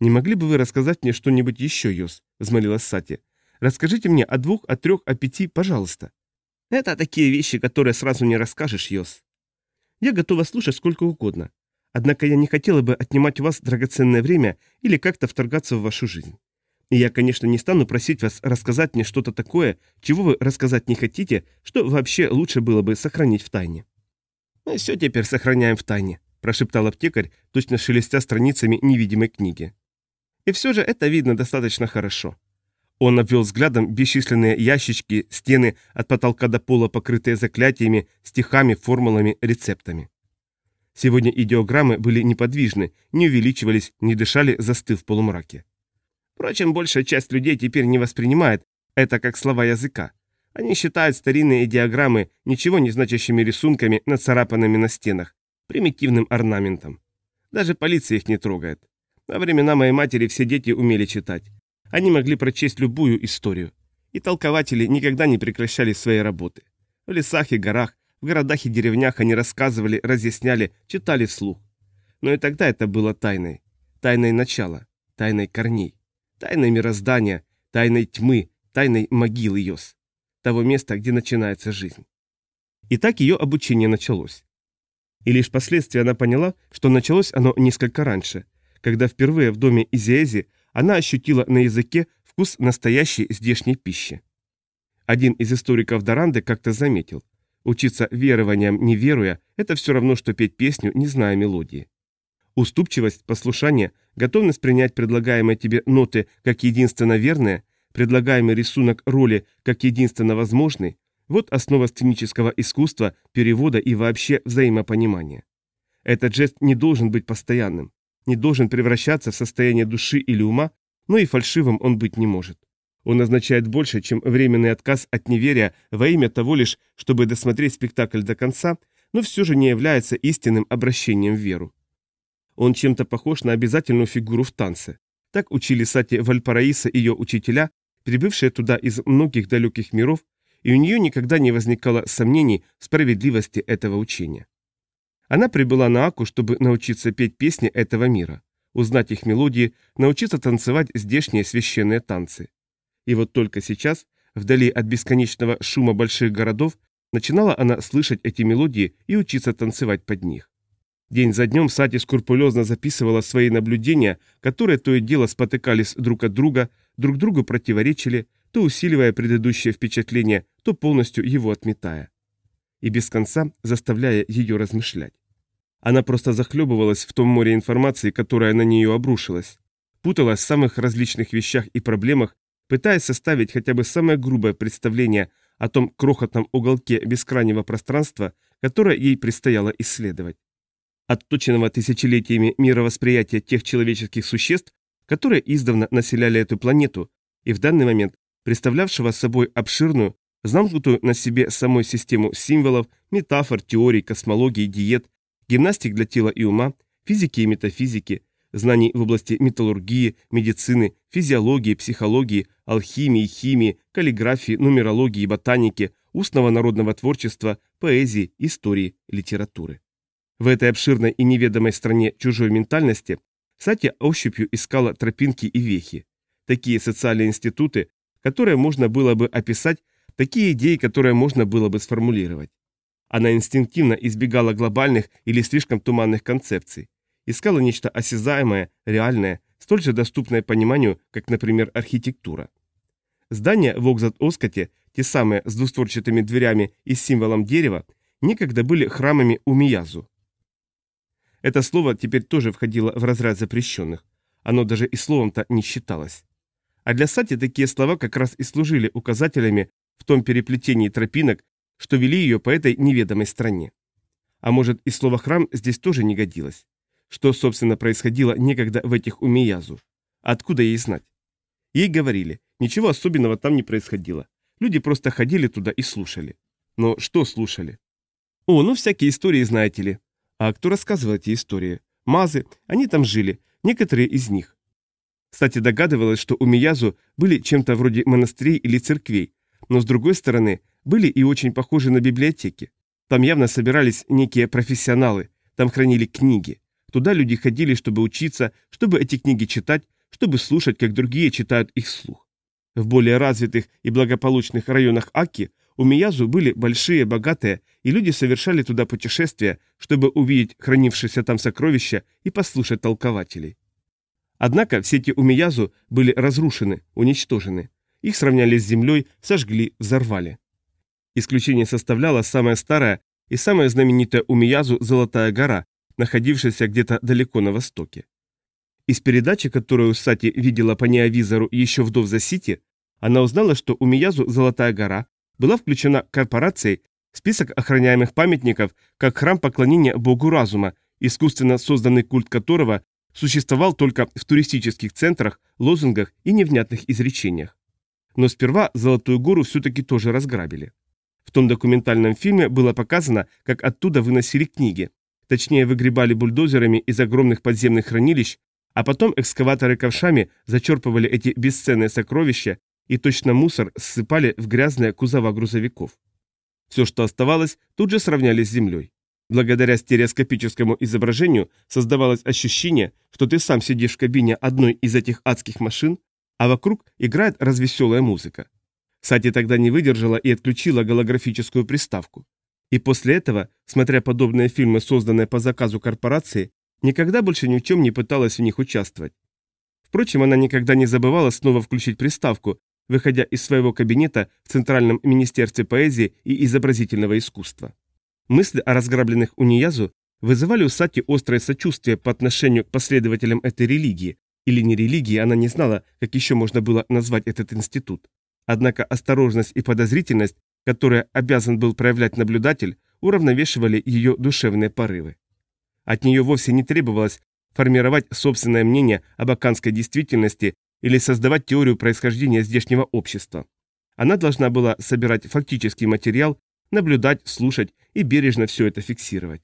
«Не могли бы вы рассказать мне что-нибудь еще, Йос?» — взмолилась Сати. «Расскажите мне о двух, о трех, о пяти, пожалуйста». «Это такие вещи, которые сразу не расскажешь, Йос». «Я готова слушать сколько угодно. Однако я не хотела бы отнимать у вас драгоценное время или как-то вторгаться в вашу жизнь. И я, конечно, не стану просить вас рассказать мне что-то такое, чего вы рассказать не хотите, что вообще лучше было бы сохранить в тайне». «Мы все теперь сохраняем в тайне», – прошептал аптекарь, точно шелестя страницами невидимой книги. «И все же это видно достаточно хорошо». Он обвел взглядом бесчисленные ящички, стены от потолка до пола, покрытые заклятиями, стихами, формулами, рецептами. Сегодня идеограммы были неподвижны, не увеличивались, не дышали, застыв в полумраке. Впрочем, большая часть людей теперь не воспринимает это как слова языка. Они считают старинные диаграммы ничего не значащими рисунками, нацарапанными на стенах, примитивным орнаментом. Даже полиция их не трогает. Во времена моей матери все дети умели читать. Они могли прочесть любую историю. И толкователи никогда не прекращали своей работы. В лесах и горах, в городах и деревнях они рассказывали, разъясняли, читали вслух. Но и тогда это было тайной. Тайной начала, тайной корней, тайной мироздания, тайной тьмы, тайной могилы Йос того места, где начинается жизнь. И так ее обучение началось. И лишь впоследствии она поняла, что началось оно несколько раньше, когда впервые в доме Изиэзи она ощутила на языке вкус настоящей здешней пищи. Один из историков Доранды как-то заметил, учиться верованиям не веруя – это все равно, что петь песню, не зная мелодии. Уступчивость, послушание, готовность принять предлагаемые тебе ноты как единственно верные – предлагаемый рисунок роли как единственно возможный, вот основа сценического искусства, перевода и вообще взаимопонимания. Этот жест не должен быть постоянным, не должен превращаться в состояние души или ума, но и фальшивым он быть не может. Он означает больше, чем временный отказ от неверия во имя того лишь, чтобы досмотреть спектакль до конца, но все же не является истинным обращением в веру. Он чем-то похож на обязательную фигуру в танце. Так учили Сати Вальпараиса ее учителя, прибывшая туда из многих далеких миров, и у нее никогда не возникало сомнений в справедливости этого учения. Она прибыла на Аку, чтобы научиться петь песни этого мира, узнать их мелодии, научиться танцевать здешние священные танцы. И вот только сейчас, вдали от бесконечного шума больших городов, начинала она слышать эти мелодии и учиться танцевать под них. День за днем Сати скрупулезно записывала свои наблюдения, которые то и дело спотыкались друг от друга, друг другу противоречили, то усиливая предыдущее впечатление, то полностью его отметая. И без конца заставляя ее размышлять. Она просто захлебывалась в том море информации, которая на нее обрушилась, путалась в самых различных вещах и проблемах, пытаясь составить хотя бы самое грубое представление о том крохотном уголке бескрайнего пространства, которое ей предстояло исследовать. Отточенного тысячелетиями мировосприятия тех человеческих существ, которые издавна населяли эту планету, и в данный момент представлявшего собой обширную, замкнутую на себе самой систему символов, метафор, теорий, космологии, диет, гимнастик для тела и ума, физики и метафизики, знаний в области металлургии, медицины, физиологии, психологии, алхимии, химии, каллиграфии, нумерологии, ботаники, устного народного творчества, поэзии, истории, литературы. В этой обширной и неведомой стране чужой ментальности Сатя ощупью искала тропинки и вехи. Такие социальные институты, которые можно было бы описать, такие идеи, которые можно было бы сформулировать. Она инстинктивно избегала глобальных или слишком туманных концепций. Искала нечто осязаемое, реальное, столь же доступное пониманию, как, например, архитектура. Здания в Окзат-Оскоте, те самые с двустворчатыми дверями и символом дерева, некогда были храмами Умиязу. Это слово теперь тоже входило в разряд запрещенных. Оно даже и словом-то не считалось. А для Сати такие слова как раз и служили указателями в том переплетении тропинок, что вели ее по этой неведомой стране. А может и слово «храм» здесь тоже не годилось. Что, собственно, происходило некогда в этих Умиязу? Откуда ей знать? Ей говорили, ничего особенного там не происходило. Люди просто ходили туда и слушали. Но что слушали? О, ну всякие истории, знаете ли. А кто рассказывал эти истории? Мазы, они там жили, некоторые из них. Кстати, догадывалась, что у Миязу были чем-то вроде монастырей или церквей, но с другой стороны, были и очень похожи на библиотеки. Там явно собирались некие профессионалы, там хранили книги. Туда люди ходили, чтобы учиться, чтобы эти книги читать, чтобы слушать, как другие читают их вслух. В более развитых и благополучных районах Аки у Миязу были большие, богатые, и люди совершали туда путешествия, чтобы увидеть хранившиеся там сокровища и послушать толкователей. Однако все эти Умиязу были разрушены, уничтожены. Их сравняли с землей, сожгли, взорвали. Исключение составляла самая старая и самая знаменитая Умиязу Золотая гора, находившаяся где-то далеко на востоке. Из передачи, которую Сати видела по неовизору еще в Довза-Сити, она узнала, что у Миязу Золотая гора была включена корпорацией в список охраняемых памятников как храм поклонения Богу разума, искусственно созданный культ которого существовал только в туристических центрах, лозунгах и невнятных изречениях. Но сперва Золотую гору все-таки тоже разграбили. В том документальном фильме было показано, как оттуда выносили книги, Точнее, выгребали бульдозерами из огромных подземных хранилищ, а потом экскаваторы ковшами зачерпывали эти бесценные сокровища и точно мусор ссыпали в грязные кузова грузовиков. Все, что оставалось, тут же сравняли с землей. Благодаря стереоскопическому изображению создавалось ощущение, что ты сам сидишь в кабине одной из этих адских машин, а вокруг играет развеселая музыка. Сати тогда не выдержала и отключила голографическую приставку. И после этого, смотря подобные фильмы, созданные по заказу корпорации, никогда больше ни в чем не пыталась в них участвовать. Впрочем, она никогда не забывала снова включить приставку, выходя из своего кабинета в Центральном министерстве поэзии и изобразительного искусства. Мысли о разграбленных униязу вызывали у Сати острое сочувствие по отношению к последователям этой религии, или не религии, она не знала, как еще можно было назвать этот институт. Однако осторожность и подозрительность которые обязан был проявлять наблюдатель, уравновешивали ее душевные порывы. От нее вовсе не требовалось формировать собственное мнение об аканской действительности или создавать теорию происхождения здешнего общества. Она должна была собирать фактический материал, наблюдать, слушать и бережно все это фиксировать.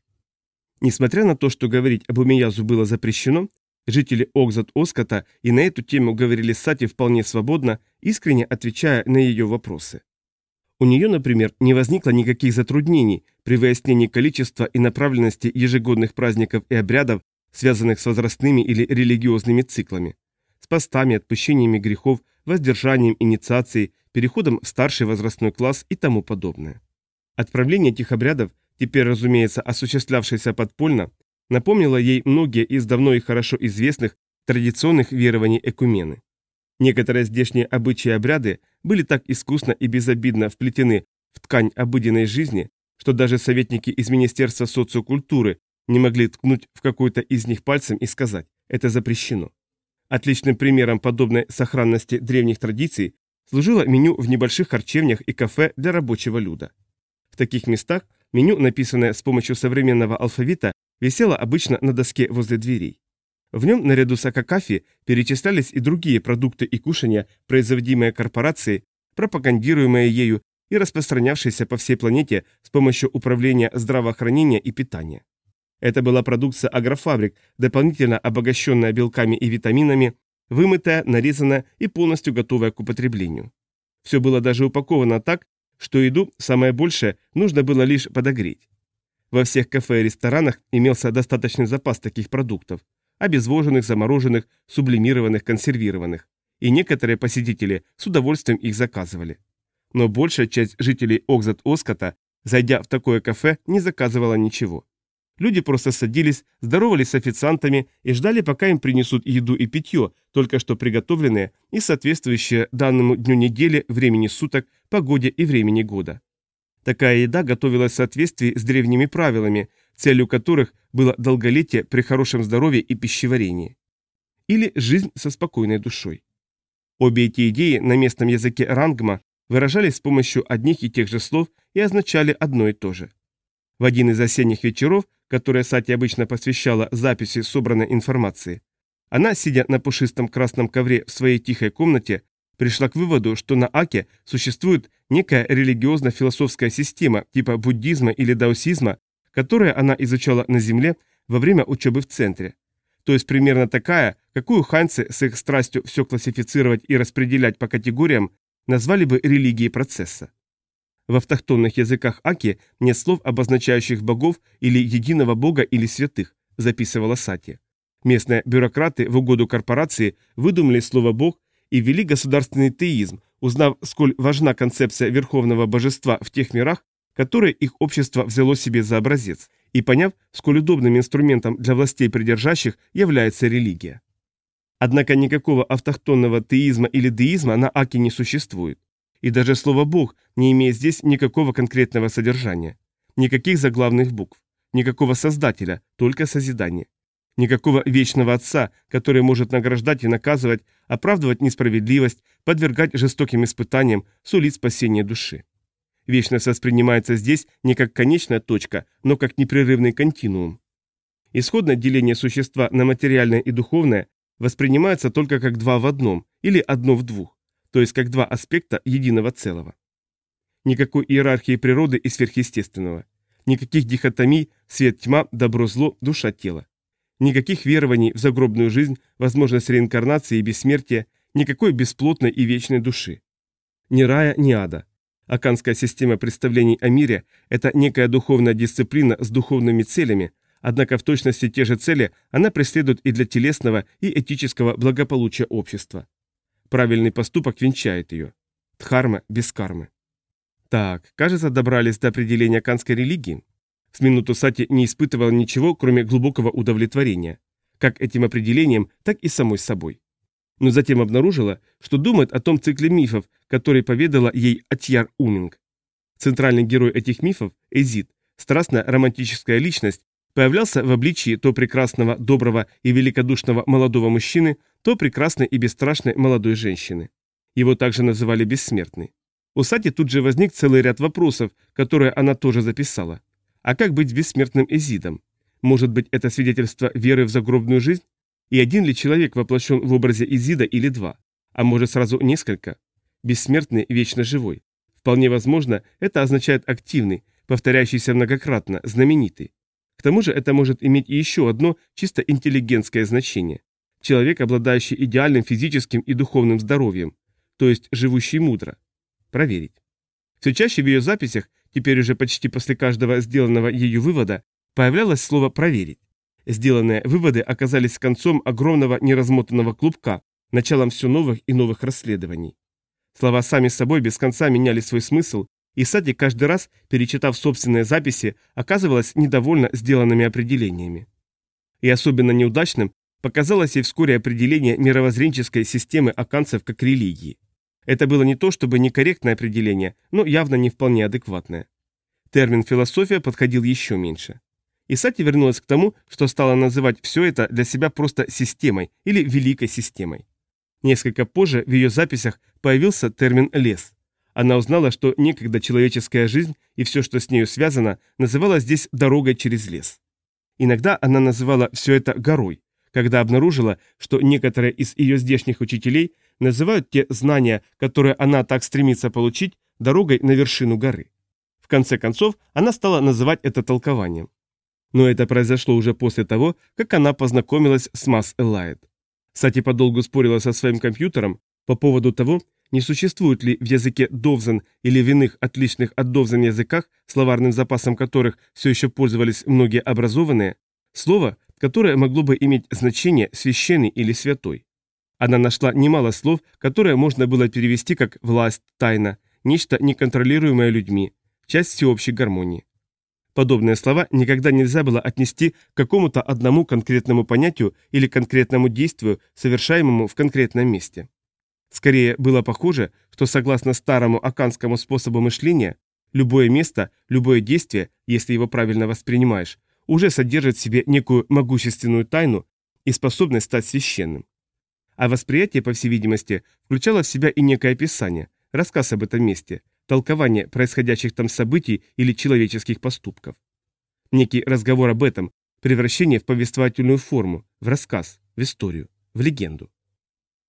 Несмотря на то, что говорить об Умиязу было запрещено, жители Окзат-Оскота и на эту тему говорили Сати вполне свободно, искренне отвечая на ее вопросы. У нее, например, не возникло никаких затруднений при выяснении количества и направленности ежегодных праздников и обрядов, связанных с возрастными или религиозными циклами, с постами, отпущениями грехов, воздержанием инициацией, переходом в старший возрастной класс и тому подобное. Отправление этих обрядов, теперь, разумеется, осуществлявшееся подпольно, напомнило ей многие из давно и хорошо известных традиционных верований экумены. Некоторые здешние обычаи и обряды были так искусно и безобидно вплетены в ткань обыденной жизни, что даже советники из Министерства социокультуры не могли ткнуть в какой-то из них пальцем и сказать «это запрещено». Отличным примером подобной сохранности древних традиций служило меню в небольших харчевнях и кафе для рабочего люда. В таких местах меню, написанное с помощью современного алфавита, висело обычно на доске возле дверей. В нем, наряду с акакафи, перечислялись и другие продукты и кушания, производимые корпорацией, пропагандируемые ею и распространявшиеся по всей планете с помощью управления здравоохранения и питания. Это была продукция агрофабрик, дополнительно обогащенная белками и витаминами, вымытая, нарезанная и полностью готовая к употреблению. Все было даже упаковано так, что еду, самое большее, нужно было лишь подогреть. Во всех кафе и ресторанах имелся достаточный запас таких продуктов, обезвоженных, замороженных, сублимированных, консервированных, и некоторые посетители с удовольствием их заказывали. Но большая часть жителей Окзат-Оскота, зайдя в такое кафе, не заказывала ничего. Люди просто садились, здоровались с официантами и ждали, пока им принесут еду и питье, только что приготовленные и соответствующие данному дню недели, времени суток, погоде и времени года. Такая еда готовилась в соответствии с древними правилами, целью которых было долголетие при хорошем здоровье и пищеварении. Или жизнь со спокойной душой. Обе эти идеи на местном языке рангма выражались с помощью одних и тех же слов и означали одно и то же. В один из осенних вечеров, которые Сати обычно посвящала записи собранной информации, она, сидя на пушистом красном ковре в своей тихой комнате, пришла к выводу, что на Аке существует некая религиозно-философская система типа буддизма или даосизма, которую она изучала на Земле во время учебы в центре. То есть примерно такая, какую ханьцы с их страстью все классифицировать и распределять по категориям назвали бы религией процесса. В автохтонных языках Аки нет слов, обозначающих богов или единого бога или святых, записывала Сати. Местные бюрократы в угоду корпорации выдумали слово «бог» и ввели государственный теизм, узнав, сколь важна концепция верховного божества в тех мирах, которые их общество взяло себе за образец, и поняв, сколь удобным инструментом для властей придержащих является религия. Однако никакого автохтонного теизма или деизма на Аке не существует. И даже слово «бог» не имеет здесь никакого конкретного содержания. Никаких заглавных букв. Никакого создателя, только созидание. Никакого вечного отца, который может награждать и наказывать, оправдывать несправедливость, подвергать жестоким испытаниям, сулить спасение души. Вечность воспринимается здесь не как конечная точка, но как непрерывный континуум. Исходное деление существа на материальное и духовное воспринимается только как два в одном или одно в двух, то есть как два аспекта единого целого. Никакой иерархии природы и сверхъестественного. Никаких дихотомий свет-тьма, добро-зло, душа-тело. Никаких верований в загробную жизнь, возможность реинкарнации и бессмертия, никакой бесплотной и вечной души. Ни рая, ни ада. Аканская система представлений о мире – это некая духовная дисциплина с духовными целями, однако в точности те же цели она преследует и для телесного и этического благополучия общества. Правильный поступок венчает ее. Дхарма без кармы. Так, кажется, добрались до определения аканской религии. С минуту Сати не испытывала ничего, кроме глубокого удовлетворения, как этим определением, так и самой собой. Но затем обнаружила, что думает о том цикле мифов, который поведала ей Атьяр Уминг. Центральный герой этих мифов, Эзид, страстная романтическая личность, появлялся в обличии то прекрасного, доброго и великодушного молодого мужчины, то прекрасной и бесстрашной молодой женщины. Его также называли бессмертный. У Сати тут же возник целый ряд вопросов, которые она тоже записала. А как быть бессмертным Эзидом? Может быть, это свидетельство веры в загробную жизнь? И один ли человек воплощен в образе Изида или два? А может сразу несколько? Бессмертный, вечно живой. Вполне возможно, это означает активный, повторяющийся многократно, знаменитый. К тому же это может иметь и еще одно чисто интеллигентское значение. Человек, обладающий идеальным физическим и духовным здоровьем, то есть живущий мудро. Проверить. Все чаще в ее записях Теперь уже почти после каждого сделанного ею вывода появлялось слово «проверить». Сделанные выводы оказались концом огромного неразмотанного клубка, началом все новых и новых расследований. Слова сами собой без конца меняли свой смысл, и Сати каждый раз, перечитав собственные записи, оказывалась недовольна сделанными определениями. И особенно неудачным показалось ей вскоре определение мировоззренческой системы аканцев как религии. Это было не то чтобы некорректное определение, но явно не вполне адекватное. Термин «философия» подходил еще меньше. И Сати вернулась к тому, что стала называть все это для себя просто системой или великой системой. Несколько позже в ее записях появился термин «лес». Она узнала, что некогда человеческая жизнь и все, что с нею связано, называлось здесь «дорогой через лес». Иногда она называла все это «горой», когда обнаружила, что некоторые из ее здешних учителей называют те знания, которые она так стремится получить, дорогой на вершину горы. В конце концов, она стала называть это толкованием. Но это произошло уже после того, как она познакомилась с Масс Элайт. Сати подолгу спорила со своим компьютером по поводу того, не существует ли в языке Довзен или в иных отличных от Довзен языках, словарным запасом которых все еще пользовались многие образованные, слово, которое могло бы иметь значение «священный» или «святой». Она нашла немало слов, которые можно было перевести как «власть», «тайна», «нечто неконтролируемое людьми», «часть всеобщей гармонии». Подобные слова никогда нельзя было отнести к какому-то одному конкретному понятию или конкретному действию, совершаемому в конкретном месте. Скорее было похоже, что согласно старому аканскому способу мышления, любое место, любое действие, если его правильно воспринимаешь, уже содержит в себе некую могущественную тайну и способность стать священным. А восприятие, по всей видимости, включало в себя и некое описание, рассказ об этом месте, толкование происходящих там событий или человеческих поступков. Некий разговор об этом, превращение в повествовательную форму, в рассказ, в историю, в легенду.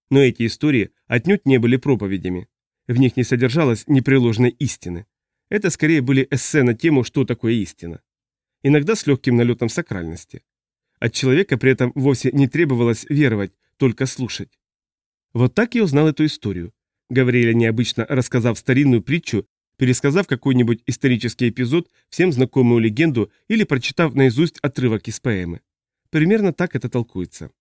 Но эти истории отнюдь не были проповедями. В них не содержалось непреложной истины. Это скорее были эссе на тему, что такое истина. Иногда с легким налетом сакральности. От человека при этом вовсе не требовалось веровать, только слушать. Вот так я узнал эту историю. Гавриэля необычно рассказав старинную притчу, пересказав какой-нибудь исторический эпизод, всем знакомую легенду или прочитав наизусть отрывок из поэмы. Примерно так это толкуется.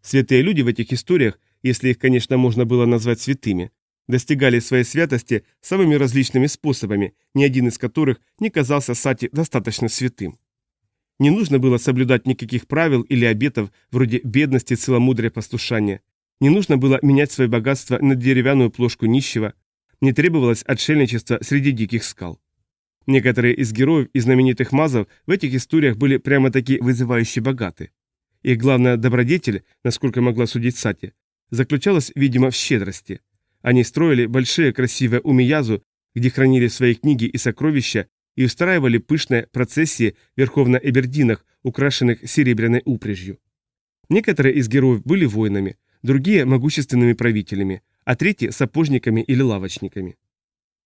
Святые люди в этих историях если их, конечно, можно было назвать святыми, достигали своей святости самыми различными способами, ни один из которых не казался Сати достаточно святым. Не нужно было соблюдать никаких правил или обетов, вроде бедности, целомудрия, послушания. Не нужно было менять свое богатство на деревянную плошку нищего. Не требовалось отшельничества среди диких скал. Некоторые из героев и знаменитых мазов в этих историях были прямо-таки вызывающе богаты. Их главная добродетель, насколько могла судить Сати, заключалась, видимо, в щедрости. Они строили большие красивые умиязу, где хранили свои книги и сокровища, и устраивали пышные процессии верхов на эбердинах, украшенных серебряной упряжью. Некоторые из героев были воинами, другие – могущественными правителями, а третьи – сапожниками или лавочниками.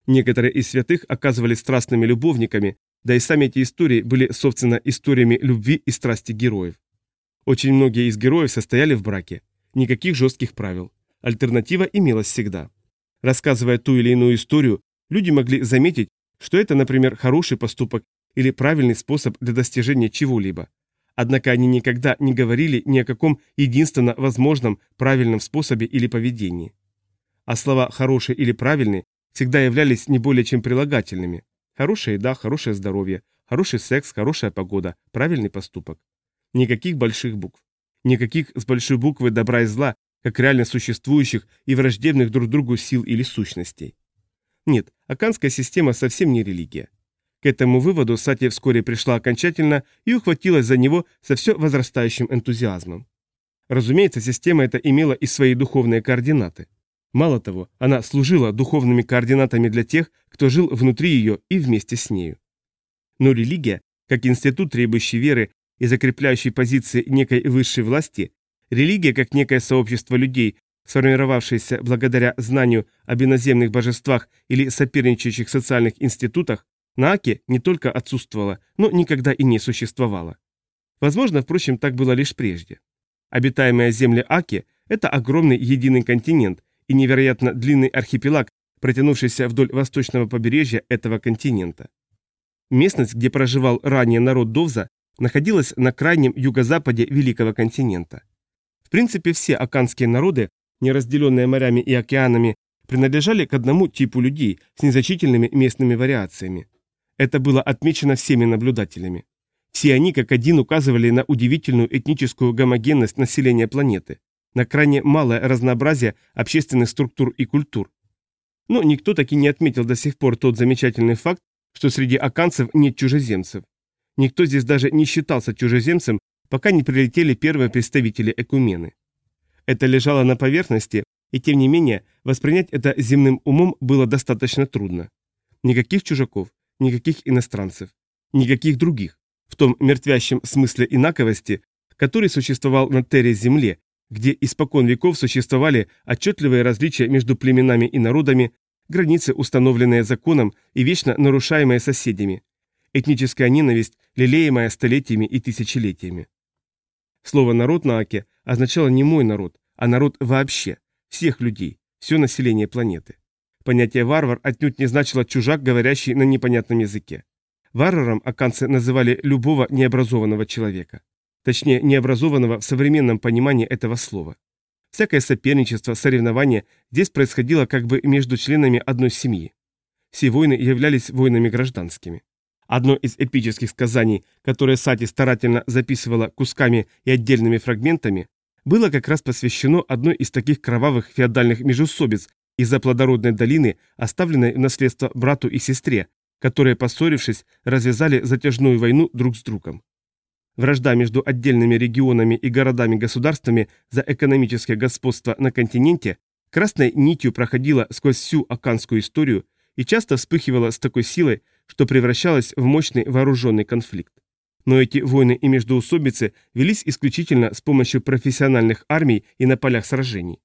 Некоторые из святых оказывались страстными любовниками, да и сами эти истории были, собственно, историями любви и страсти героев. Очень многие из героев состояли в браке. Никаких жестких правил. Альтернатива имелась всегда. Рассказывая ту или иную историю, люди могли заметить, что это, например, хороший поступок или правильный способ для достижения чего-либо. Однако они никогда не говорили ни о каком единственно возможном правильном способе или поведении. А слова «хороший» или «правильный» всегда являлись не более чем прилагательными. Хорошая еда, хорошее здоровье, хороший секс, хорошая погода, правильный поступок. Никаких больших букв. Никаких с большой буквы добра и зла, как реально существующих и враждебных друг другу сил или сущностей. Нет, аканская система совсем не религия. К этому выводу Сатья вскоре пришла окончательно и ухватилась за него со все возрастающим энтузиазмом. Разумеется, система эта имела и свои духовные координаты. Мало того, она служила духовными координатами для тех, кто жил внутри ее и вместе с нею. Но религия, как институт, требующий веры и закрепляющей позиции некой высшей власти, религия как некое сообщество людей, сформировавшееся благодаря знанию об иноземных божествах или соперничающих социальных институтах, на Аке не только отсутствовала, но никогда и не существовала. Возможно, впрочем, так было лишь прежде. Обитаемая земля Аки – это огромный единый континент и невероятно длинный архипелаг, протянувшийся вдоль восточного побережья этого континента. Местность, где проживал ранее народ Довза, находилась на крайнем юго-западе Великого континента. В принципе, все аканские народы, не разделенные морями и океанами, принадлежали к одному типу людей с незначительными местными вариациями. Это было отмечено всеми наблюдателями. Все они как один указывали на удивительную этническую гомогенность населения планеты, на крайне малое разнообразие общественных структур и культур, Но никто таки не отметил до сих пор тот замечательный факт, что среди аканцев нет чужеземцев. Никто здесь даже не считался чужеземцем, пока не прилетели первые представители Экумены. Это лежало на поверхности, и тем не менее воспринять это земным умом было достаточно трудно. Никаких чужаков, никаких иностранцев, никаких других, в том мертвящем смысле инаковости, который существовал на Терре-Земле, где испокон веков существовали отчетливые различия между племенами и народами, границы, установленные законом и вечно нарушаемые соседями, этническая ненависть, лелеемая столетиями и тысячелетиями. Слово «народ» на Аке означало не мой народ, а народ вообще, всех людей, все население планеты. Понятие «варвар» отнюдь не значило «чужак, говорящий на непонятном языке». Варваром аканцы называли любого необразованного человека. Точнее, необразованного в современном понимании этого слова. Всякое соперничество, соревнование здесь происходило как бы между членами одной семьи. Все войны являлись войнами гражданскими. Одно из эпических сказаний, которое Сати старательно записывала кусками и отдельными фрагментами, было как раз посвящено одной из таких кровавых феодальных межусобиц из-за плодородной долины, оставленной в наследство брату и сестре, которые, поссорившись, развязали затяжную войну друг с другом. Вражда между отдельными регионами и городами-государствами за экономическое господство на континенте красной нитью проходила сквозь всю аканскую историю и часто вспыхивала с такой силой, что превращалась в мощный вооруженный конфликт. Но эти войны и междоусобицы велись исключительно с помощью профессиональных армий и на полях сражений.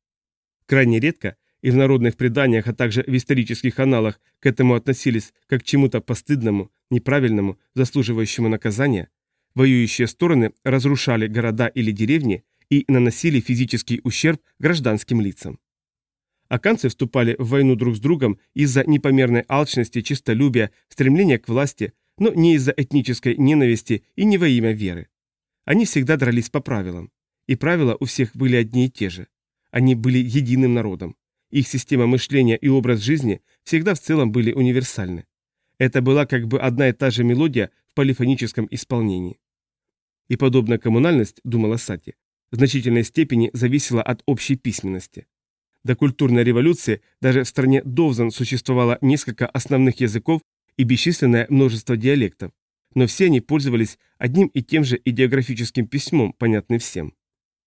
Крайне редко и в народных преданиях, а также в исторических аналах к этому относились как к чему-то постыдному, неправильному, заслуживающему наказания, воюющие стороны разрушали города или деревни и наносили физический ущерб гражданским лицам. Аканцы вступали в войну друг с другом из-за непомерной алчности, чистолюбия, стремления к власти, но не из-за этнической ненависти и не во имя веры. Они всегда дрались по правилам. И правила у всех были одни и те же. Они были единым народом. Их система мышления и образ жизни всегда в целом были универсальны. Это была как бы одна и та же мелодия в полифоническом исполнении. И подобная коммунальность, думала Сати, в значительной степени зависела от общей письменности. До культурной революции даже в стране Довзан существовало несколько основных языков и бесчисленное множество диалектов, но все они пользовались одним и тем же идеографическим письмом, понятным всем.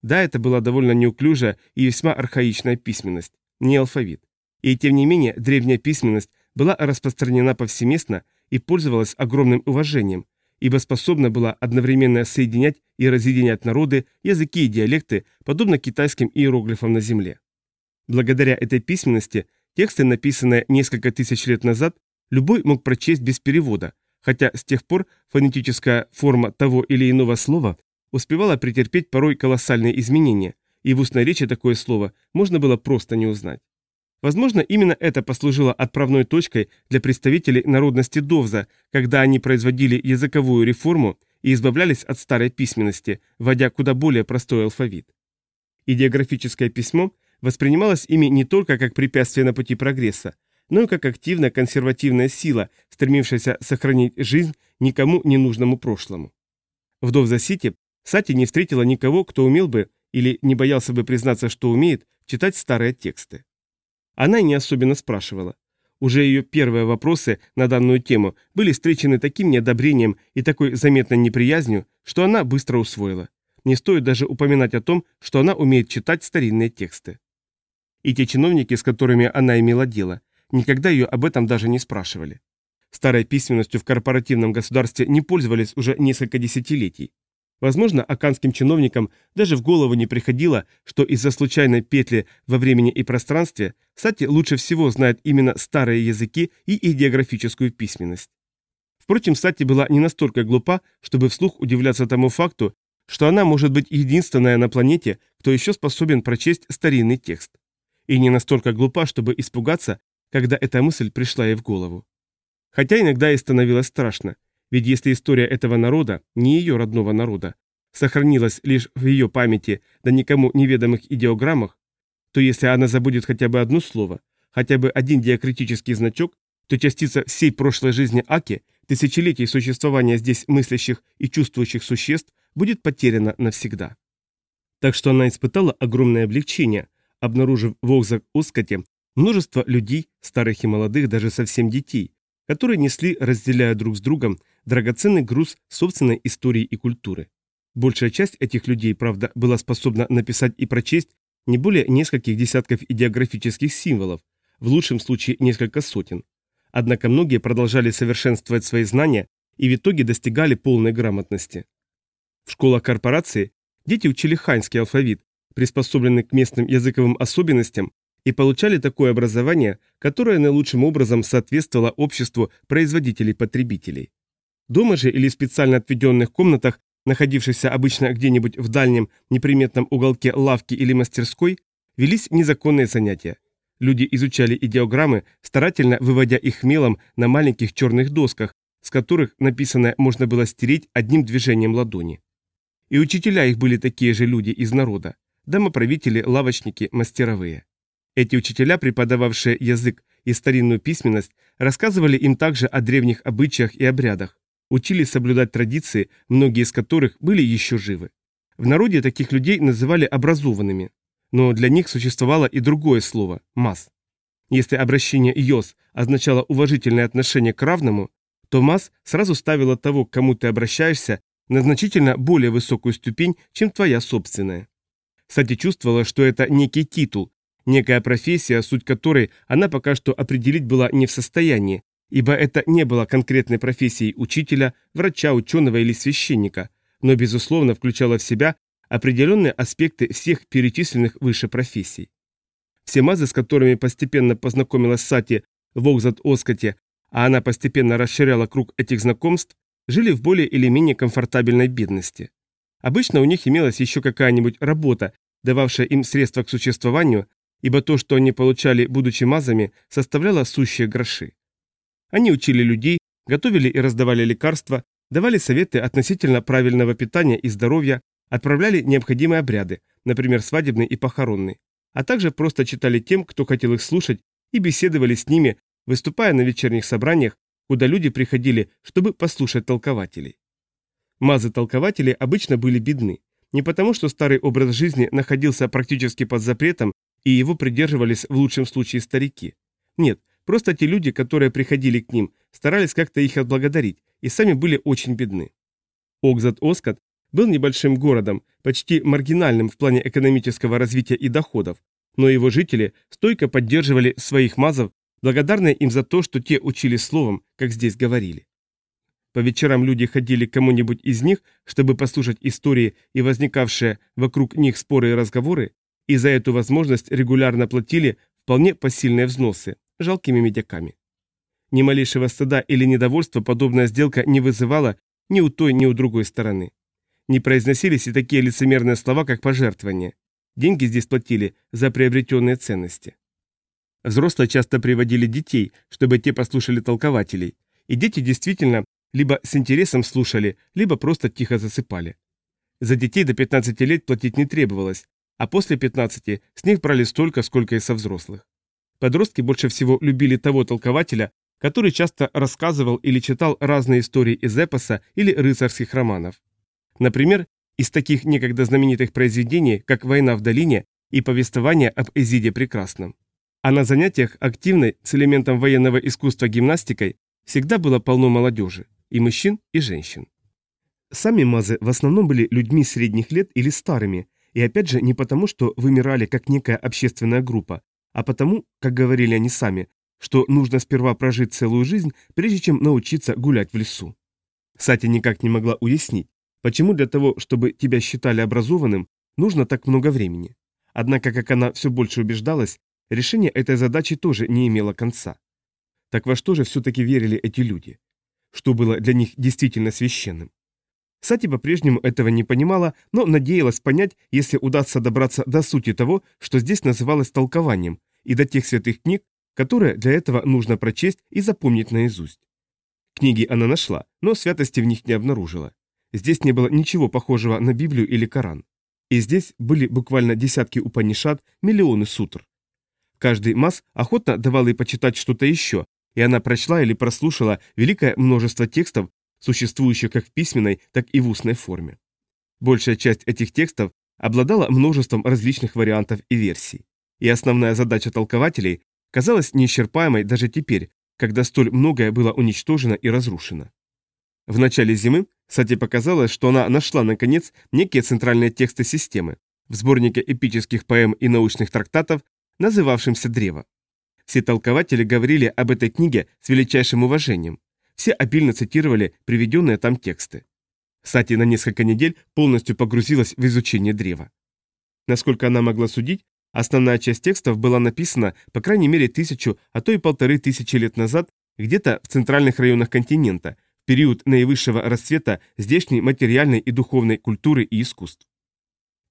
Да, это была довольно неуклюжая и весьма архаичная письменность, не алфавит. И тем не менее, древняя письменность была распространена повсеместно и пользовалась огромным уважением, ибо способна была одновременно соединять и разъединять народы, языки и диалекты, подобно китайским иероглифам на земле. Благодаря этой письменности тексты, написанные несколько тысяч лет назад, любой мог прочесть без перевода, хотя с тех пор фонетическая форма того или иного слова успевала претерпеть порой колоссальные изменения, и в устной речи такое слово можно было просто не узнать. Возможно, именно это послужило отправной точкой для представителей народности Довза, когда они производили языковую реформу и избавлялись от старой письменности, вводя куда более простой алфавит. Идеографическое письмо воспринималось ими не только как препятствие на пути прогресса, но и как активная консервативная сила, стремившаяся сохранить жизнь никому не нужному прошлому. В Довза-Сити Сати не встретила никого, кто умел бы или не боялся бы признаться, что умеет, читать старые тексты. Она не особенно спрашивала. Уже ее первые вопросы на данную тему были встречены таким неодобрением и такой заметной неприязнью, что она быстро усвоила. Не стоит даже упоминать о том, что она умеет читать старинные тексты. И те чиновники, с которыми она имела дело, никогда ее об этом даже не спрашивали. Старой письменностью в корпоративном государстве не пользовались уже несколько десятилетий. Возможно, аканским чиновникам даже в голову не приходило, что из-за случайной петли во времени и пространстве Сати лучше всего знает именно старые языки и идеографическую письменность. Впрочем, Сати была не настолько глупа, чтобы вслух удивляться тому факту, что она может быть единственная на планете, кто еще способен прочесть старинный текст. И не настолько глупа, чтобы испугаться, когда эта мысль пришла ей в голову. Хотя иногда ей становилось страшно, ведь если история этого народа, не ее родного народа, сохранилась лишь в ее памяти да никому неведомых идеограммах, то если она забудет хотя бы одно слово, хотя бы один диакритический значок, то частица всей прошлой жизни Аки, тысячелетий существования здесь мыслящих и чувствующих существ, будет потеряна навсегда. Так что она испытала огромное облегчение, обнаружив в Окзак-Оскоте Множество людей, старых и молодых, даже совсем детей, которые несли, разделяя друг с другом, драгоценный груз собственной истории и культуры. Большая часть этих людей, правда, была способна написать и прочесть не более нескольких десятков идеографических символов, в лучшем случае несколько сотен. Однако многие продолжали совершенствовать свои знания и в итоге достигали полной грамотности. В школах корпорации дети учили ханьский алфавит, приспособленный к местным языковым особенностям, и получали такое образование, которое наилучшим образом соответствовало обществу производителей-потребителей. Дома же или в специально отведенных комнатах находившихся обычно где-нибудь в дальнем неприметном уголке лавки или мастерской, велись незаконные занятия. Люди изучали идеограммы, старательно выводя их мелом на маленьких черных досках, с которых написанное можно было стереть одним движением ладони. И учителя их были такие же люди из народа, домоправители, лавочники, мастеровые. Эти учителя, преподававшие язык и старинную письменность, рассказывали им также о древних обычаях и обрядах, учили соблюдать традиции, многие из которых были еще живы. В народе таких людей называли образованными, но для них существовало и другое слово – «мас». Если обращение «йос» означало уважительное отношение к равному, то «мас» сразу ставило того, к кому ты обращаешься, на значительно более высокую ступень, чем твоя собственная. Сати чувствовала, что это некий титул, некая профессия, суть которой она пока что определить была не в состоянии, ибо это не было конкретной профессией учителя, врача, ученого или священника, но, безусловно, включало в себя определенные аспекты всех перечисленных выше профессий. Все мазы, с которыми постепенно познакомилась Сати в Окзат-Оскоте, а она постепенно расширяла круг этих знакомств, жили в более или менее комфортабельной бедности. Обычно у них имелась еще какая-нибудь работа, дававшая им средства к существованию, ибо то, что они получали, будучи мазами, составляло сущие гроши. Они учили людей, готовили и раздавали лекарства, давали советы относительно правильного питания и здоровья, отправляли необходимые обряды, например, свадебный и похоронный, а также просто читали тем, кто хотел их слушать, и беседовали с ними, выступая на вечерних собраниях, куда люди приходили, чтобы послушать толкователей. Мазы-толкователи обычно были бедны, не потому что старый образ жизни находился практически под запретом и его придерживались в лучшем случае старики. Нет, Просто те люди, которые приходили к ним, старались как-то их отблагодарить, и сами были очень бедны. Окзат-Оскот был небольшим городом, почти маргинальным в плане экономического развития и доходов, но его жители стойко поддерживали своих мазов, благодарные им за то, что те учили словом, как здесь говорили. По вечерам люди ходили к кому-нибудь из них, чтобы послушать истории и возникавшие вокруг них споры и разговоры, и за эту возможность регулярно платили вполне посильные взносы, жалкими медяками. Ни малейшего стыда или недовольства подобная сделка не вызывала ни у той, ни у другой стороны. Не произносились и такие лицемерные слова, как пожертвование. Деньги здесь платили за приобретенные ценности. Взрослые часто приводили детей, чтобы те послушали толкователей, и дети действительно либо с интересом слушали, либо просто тихо засыпали. За детей до 15 лет платить не требовалось, а после 15 с них брали столько, сколько и со взрослых. Подростки больше всего любили того толкователя, который часто рассказывал или читал разные истории из эпоса или рыцарских романов. Например, из таких некогда знаменитых произведений, как «Война в долине» и повествование об Эзиде Прекрасном. А на занятиях активной с элементом военного искусства гимнастикой всегда было полно молодежи, и мужчин, и женщин. Сами мазы в основном были людьми средних лет или старыми, и опять же не потому, что вымирали как некая общественная группа, а потому, как говорили они сами, что нужно сперва прожить целую жизнь, прежде чем научиться гулять в лесу. Сати никак не могла уяснить, почему для того, чтобы тебя считали образованным, нужно так много времени. Однако, как она все больше убеждалась, решение этой задачи тоже не имело конца. Так во что же все-таки верили эти люди? Что было для них действительно священным? Сати по-прежнему этого не понимала, но надеялась понять, если удастся добраться до сути того, что здесь называлось толкованием, и до тех святых книг, которые для этого нужно прочесть и запомнить наизусть. Книги она нашла, но святости в них не обнаружила. Здесь не было ничего похожего на Библию или Коран. И здесь были буквально десятки упанишат, миллионы сутр. Каждый мас охотно давал ей почитать что-то еще, и она прочла или прослушала великое множество текстов, существующих как в письменной, так и в устной форме. Большая часть этих текстов обладала множеством различных вариантов и версий. И основная задача толкователей казалась неисчерпаемой даже теперь, когда столь многое было уничтожено и разрушено. В начале зимы Сати показалось, что она нашла, наконец, некие центральные тексты системы в сборнике эпических поэм и научных трактатов, называвшемся «Древо». Все толкователи говорили об этой книге с величайшим уважением. Все обильно цитировали приведенные там тексты. Сати на несколько недель полностью погрузилась в изучение древа. Насколько она могла судить, основная часть текстов была написана по крайней мере тысячу, а то и полторы тысячи лет назад где-то в центральных районах континента, в период наивысшего расцвета здешней материальной и духовной культуры и искусств.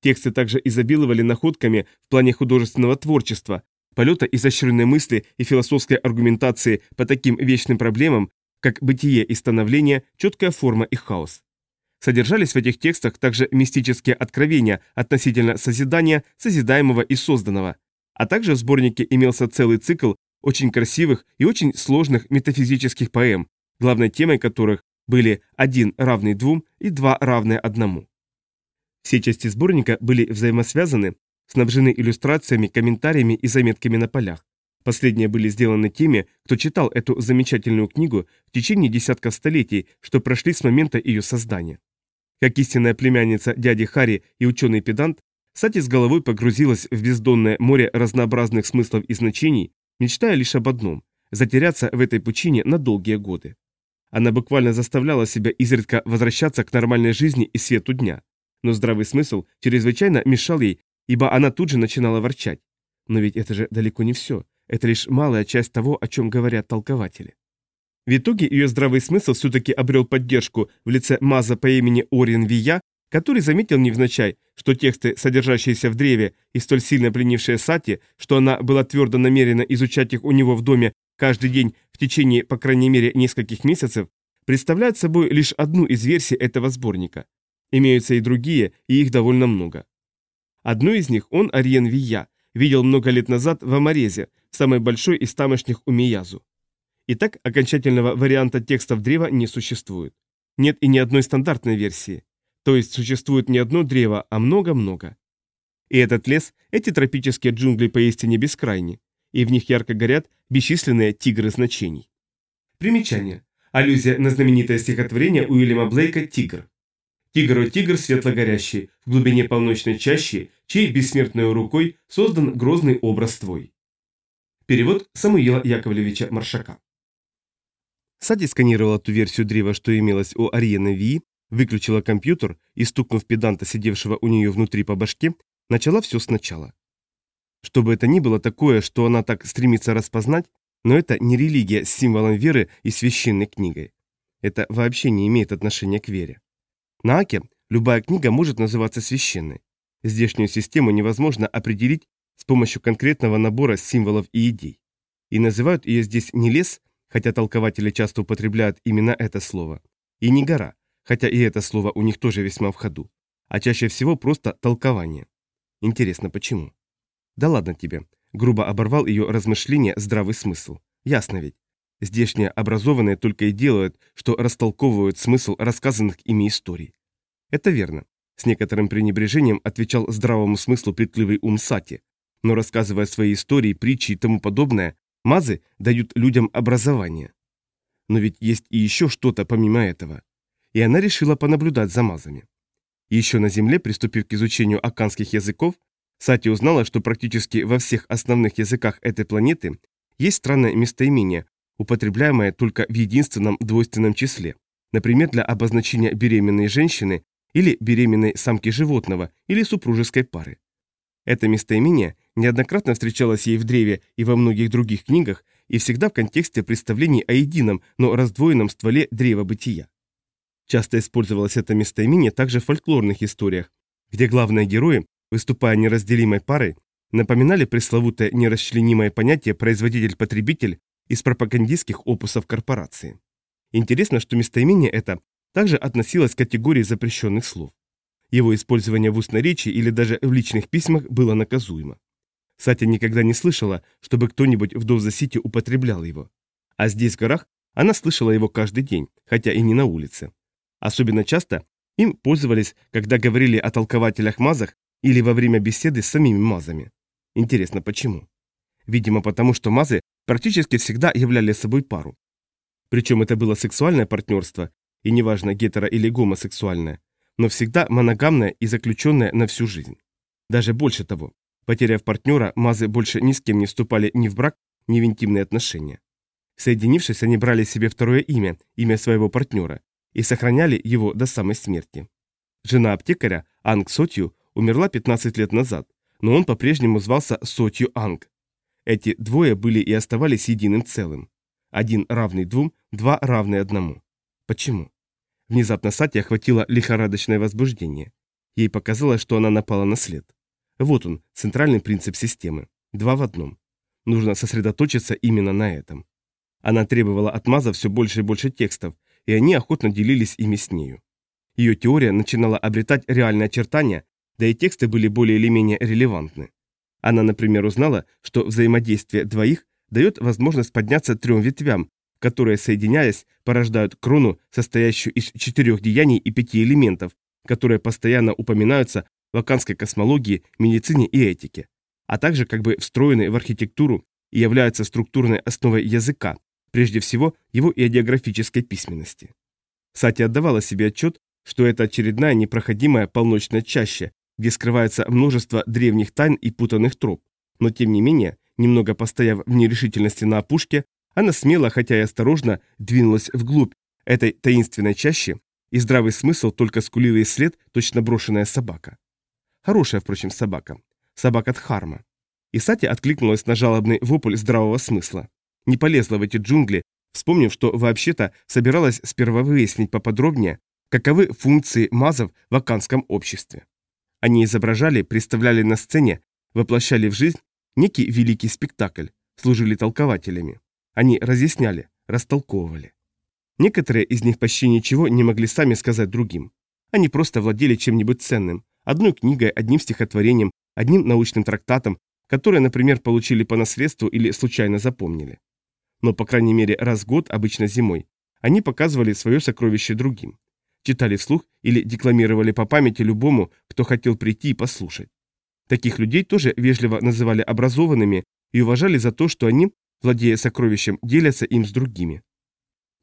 Тексты также изобиловали находками в плане художественного творчества, полета изощренной мысли и философской аргументации по таким вечным проблемам, как бытие и становление, четкая форма и хаос. Содержались в этих текстах также мистические откровения относительно созидания, созидаемого и созданного, а также в сборнике имелся целый цикл очень красивых и очень сложных метафизических поэм, главной темой которых были один равный двум и два равные одному. Все части сборника были взаимосвязаны, снабжены иллюстрациями, комментариями и заметками на полях. Последние были сделаны теми, кто читал эту замечательную книгу в течение десятков столетий, что прошли с момента ее создания. Как истинная племянница дяди Хари и ученый-педант, Сати с головой погрузилась в бездонное море разнообразных смыслов и значений, мечтая лишь об одном – затеряться в этой пучине на долгие годы. Она буквально заставляла себя изредка возвращаться к нормальной жизни и свету дня. Но здравый смысл чрезвычайно мешал ей, ибо она тут же начинала ворчать. Но ведь это же далеко не все. Это лишь малая часть того, о чем говорят толкователи. В итоге ее здравый смысл все-таки обрел поддержку в лице Маза по имени Ориен Вия, который заметил невзначай, что тексты, содержащиеся в древе и столь сильно пленившие Сати, что она была твердо намерена изучать их у него в доме каждый день в течение, по крайней мере, нескольких месяцев, представляют собой лишь одну из версий этого сборника. Имеются и другие, и их довольно много. Одну из них он, Ариен Вия, видел много лет назад в Амарезе, самой большой из тамошних Умиязу. Итак, окончательного варианта текстов древа не существует. Нет и ни одной стандартной версии. То есть существует не одно древо, а много-много. И этот лес, эти тропические джунгли поистине бескрайни, и в них ярко горят бесчисленные тигры значений. Примечание. Аллюзия на знаменитое стихотворение Уильяма Блейка «Тигр». Тигр о тигр светло-горящий, в глубине полночной чащи, чьей бессмертной рукой создан грозный образ твой. Перевод Самуила Яковлевича Маршака. Сади сканировала ту версию древа, что имелось у Ариены Ви, выключила компьютер и, стукнув педанта, сидевшего у нее внутри по башке, начала все сначала. Что бы это ни было такое, что она так стремится распознать, но это не религия с символом веры и священной книгой. Это вообще не имеет отношения к вере. На Аке любая книга может называться священной. Здешнюю систему невозможно определить с помощью конкретного набора символов и идей. И называют ее здесь не лес, хотя толкователи часто употребляют именно это слово, и не гора, хотя и это слово у них тоже весьма в ходу, а чаще всего просто толкование. Интересно, почему? Да ладно тебе, грубо оборвал ее размышления здравый смысл. Ясно ведь. Здешние образованные только и делают, что растолковывают смысл рассказанных ими историй. Это верно. С некоторым пренебрежением отвечал здравому смыслу претливый ум Сати. Но рассказывая свои истории, притчи и тому подобное, Мазы дают людям образование. Но ведь есть и еще что-то помимо этого. И она решила понаблюдать за мазами. Еще на Земле, приступив к изучению акканских языков, Сати узнала, что практически во всех основных языках этой планеты есть странное местоимение, употребляемое только в единственном двойственном числе, например, для обозначения беременной женщины или беременной самки животного или супружеской пары. Это местоимение неоднократно встречалось ей в древе и во многих других книгах и всегда в контексте представлений о едином, но раздвоенном стволе древа бытия. Часто использовалось это местоимение также в фольклорных историях, где главные герои, выступая неразделимой парой, напоминали пресловутое нерасчленимое понятие «производитель-потребитель» из пропагандистских опусов корпорации. Интересно, что местоимение это также относилось к категории запрещенных слов. Его использование в устной речи или даже в личных письмах было наказуемо. Сатя никогда не слышала, чтобы кто-нибудь в Довза-Сити употреблял его. А здесь, в горах, она слышала его каждый день, хотя и не на улице. Особенно часто им пользовались, когда говорили о толкователях мазах или во время беседы с самими мазами. Интересно, почему? Видимо потому, что Мазы практически всегда являли собой пару. Причем это было сексуальное партнерство, и неважно, гетеро или гомосексуальное, но всегда моногамное и заключенное на всю жизнь. Даже больше того, потеряв партнера, Мазы больше ни с кем не вступали ни в брак, ни в интимные отношения. Соединившись, они брали себе второе имя, имя своего партнера, и сохраняли его до самой смерти. Жена аптекаря, Анг Сотью, умерла 15 лет назад, но он по-прежнему звался Сотью Анг. Эти двое были и оставались единым целым. Один равный двум, два равны одному. Почему? Внезапно Сати охватило лихорадочное возбуждение. Ей показалось, что она напала на след. Вот он, центральный принцип системы. Два в одном. Нужно сосредоточиться именно на этом. Она требовала от Маза все больше и больше текстов, и они охотно делились ими с нею. Ее теория начинала обретать реальные очертания, да и тексты были более или менее релевантны. Она, например, узнала, что взаимодействие двоих дает возможность подняться трем ветвям, которые, соединяясь, порождают крону, состоящую из четырех деяний и пяти элементов, которые постоянно упоминаются в ваканской космологии, медицине и этике, а также как бы встроены в архитектуру и являются структурной основой языка, прежде всего его идеографической письменности. Сати отдавала себе отчет, что это очередная непроходимая полночная чаща, где скрывается множество древних тайн и путанных троп, но тем не менее, немного постояв в нерешительности на опушке, она смело, хотя и осторожно, двинулась вглубь этой таинственной чащи, и здравый смысл только скулил ей след, точно брошенная собака. Хорошая, впрочем, собака. Собака Дхарма. И Сати откликнулась на жалобный вопль здравого смысла. Не полезла в эти джунгли, вспомнив, что вообще-то собиралась сперва выяснить поподробнее, каковы функции мазов в аканском обществе. Они изображали, представляли на сцене, воплощали в жизнь некий великий спектакль, служили толкователями. Они разъясняли, растолковывали. Некоторые из них почти ничего не могли сами сказать другим. Они просто владели чем-нибудь ценным, одной книгой, одним стихотворением, одним научным трактатом, которые, например, получили по наследству или случайно запомнили. Но, по крайней мере, раз в год, обычно зимой, они показывали свое сокровище другим. Читали вслух или декламировали по памяти любому, кто хотел прийти и послушать. Таких людей тоже вежливо называли образованными и уважали за то, что они владея сокровищем, делятся им с другими.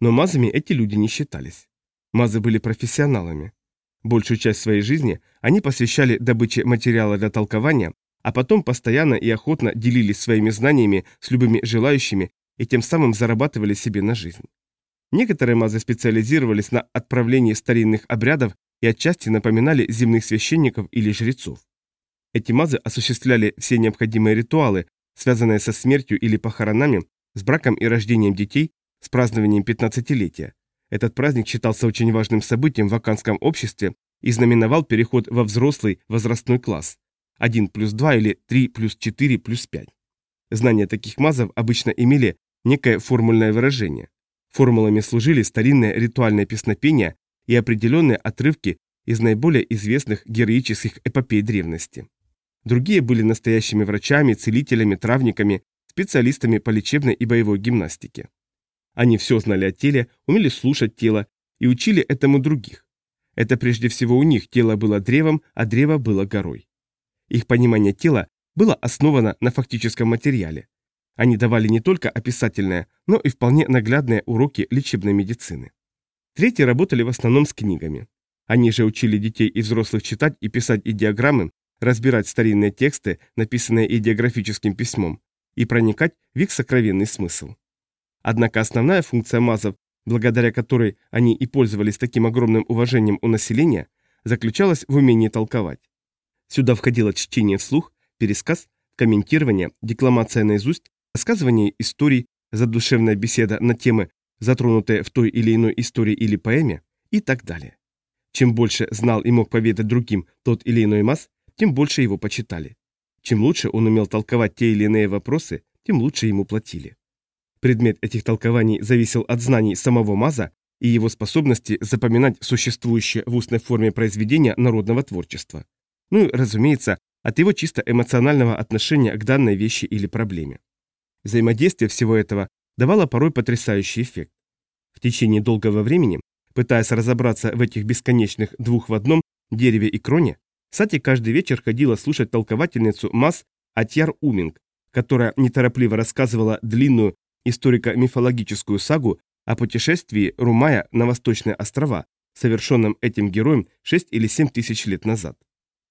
Но мазами эти люди не считались. Мазы были профессионалами. Большую часть своей жизни они посвящали добыче материала для толкования, а потом постоянно и охотно делились своими знаниями с любыми желающими и тем самым зарабатывали себе на жизнь. Некоторые мазы специализировались на отправлении старинных обрядов и отчасти напоминали земных священников или жрецов. Эти мазы осуществляли все необходимые ритуалы, связанное со смертью или похоронами, с браком и рождением детей, с празднованием 15-летия. Этот праздник считался очень важным событием в ваканском обществе и знаменовал переход во взрослый возрастной класс. 1 плюс 2 или 3 плюс 4 плюс 5. Знания таких мазов обычно имели некое формульное выражение. Формулами служили старинные ритуальные песнопения и определенные отрывки из наиболее известных героических эпопей древности. Другие были настоящими врачами, целителями, травниками, специалистами по лечебной и боевой гимнастике. Они все знали о теле, умели слушать тело и учили этому других. Это прежде всего у них тело было древом, а древо было горой. Их понимание тела было основано на фактическом материале. Они давали не только описательные, но и вполне наглядные уроки лечебной медицины. Третьи работали в основном с книгами. Они же учили детей и взрослых читать и писать идиограммы, разбирать старинные тексты, написанные идеографическим письмом, и проникать в их сокровенный смысл. Однако основная функция мазов, благодаря которой они и пользовались таким огромным уважением у населения, заключалась в умении толковать. Сюда входило чтение вслух, пересказ, комментирование, декламация наизусть, рассказывание историй, задушевная беседа на темы, затронутые в той или иной истории или поэме и так далее. Чем больше знал и мог поведать другим тот или иной маз, тем больше его почитали. Чем лучше он умел толковать те или иные вопросы, тем лучше ему платили. Предмет этих толкований зависел от знаний самого Маза и его способности запоминать существующее в устной форме произведения народного творчества. Ну и, разумеется, от его чисто эмоционального отношения к данной вещи или проблеме. Взаимодействие всего этого давало порой потрясающий эффект. В течение долгого времени, пытаясь разобраться в этих бесконечных двух в одном дереве и кроне, Сати каждый вечер ходила слушать толковательницу Мас Атьяр Уминг, которая неторопливо рассказывала длинную историко-мифологическую сагу о путешествии Румая на Восточные острова, совершенном этим героем 6 или 7 тысяч лет назад.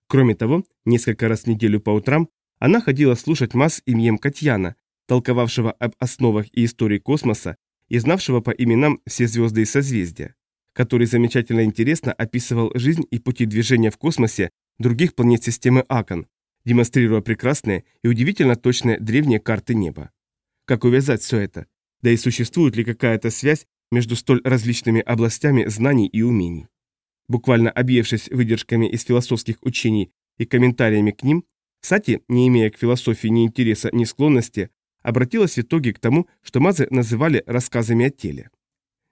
Кроме того, несколько раз в неделю по утрам она ходила слушать масс имьем Катьяна, толковавшего об основах и истории космоса и знавшего по именам все звезды и созвездия, который замечательно интересно описывал жизнь и пути движения в космосе других планет системы Акон, демонстрируя прекрасные и удивительно точные древние карты неба. Как увязать все это? Да и существует ли какая-то связь между столь различными областями знаний и умений? Буквально объевшись выдержками из философских учений и комментариями к ним, Сати, не имея к философии ни интереса, ни склонности, обратилась в итоге к тому, что мазы называли рассказами о теле.